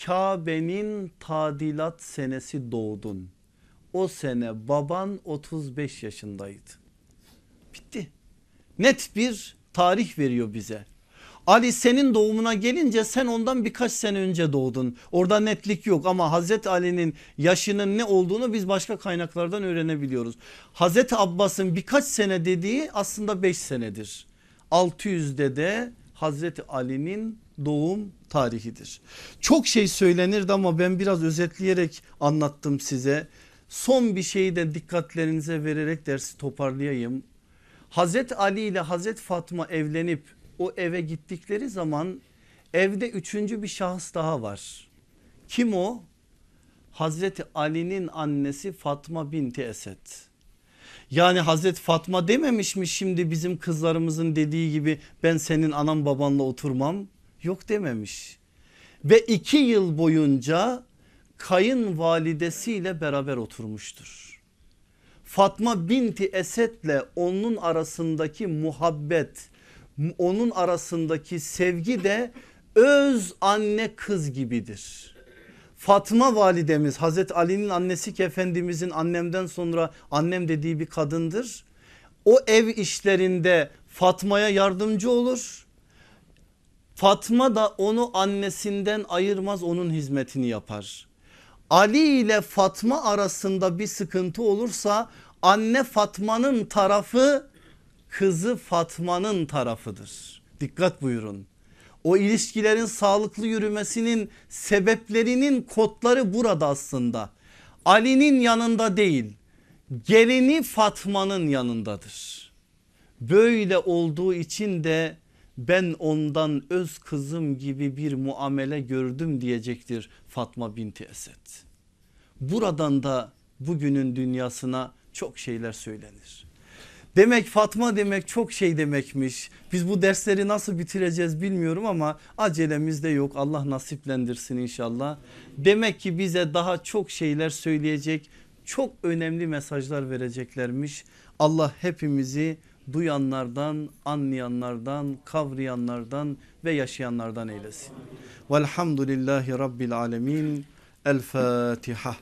Kabe'nin tadilat senesi doğdun. O sene baban 35 yaşındaydı. Bitti. Net bir tarih veriyor bize. Ali senin doğumuna gelince sen ondan birkaç sene önce doğdun. Orada netlik yok ama Hazreti Ali'nin yaşının ne olduğunu biz başka kaynaklardan öğrenebiliyoruz. Hazreti Abbas'ın birkaç sene dediği aslında 5 senedir. 600'de de Hazreti Ali'nin doğum tarihidir. Çok şey söylenirdi ama ben biraz özetleyerek anlattım size. Son bir şeyi de dikkatlerinize vererek dersi toparlayayım. Hazreti Ali ile Hazreti Fatma evlenip o eve gittikleri zaman evde üçüncü bir şahıs daha var. Kim o? Hazreti Ali'nin annesi Fatma binti Esed. Yani Hazreti Fatma dememiş mi şimdi bizim kızlarımızın dediği gibi ben senin anan babanla oturmam? Yok dememiş. Ve iki yıl boyunca kayınvalidesiyle beraber oturmuştur. Fatma binti Esed'le onun arasındaki muhabbet, onun arasındaki sevgi de öz anne kız gibidir. Fatma validemiz Hazreti Ali'nin annesi ki Efendimizin annemden sonra annem dediği bir kadındır. O ev işlerinde Fatma'ya yardımcı olur. Fatma da onu annesinden ayırmaz onun hizmetini yapar. Ali ile Fatma arasında bir sıkıntı olursa anne Fatma'nın tarafı kızı Fatma'nın tarafıdır. Dikkat buyurun. O ilişkilerin sağlıklı yürümesinin sebeplerinin kodları burada aslında. Ali'nin yanında değil gelini Fatma'nın yanındadır. Böyle olduğu için de ben ondan öz kızım gibi bir muamele gördüm diyecektir Fatma binti Esed. Buradan da bugünün dünyasına çok şeyler söylenir. Demek Fatma demek çok şey demekmiş. Biz bu dersleri nasıl bitireceğiz bilmiyorum ama acelemiz de yok. Allah nasiplendirsin inşallah. Demek ki bize daha çok şeyler söyleyecek, çok önemli mesajlar vereceklermiş. Allah hepimizi duyanlardan, anlayanlardan, kavrayanlardan ve yaşayanlardan eylesin. Velhamdülillahi Rabbil Alemin. El Fatiha.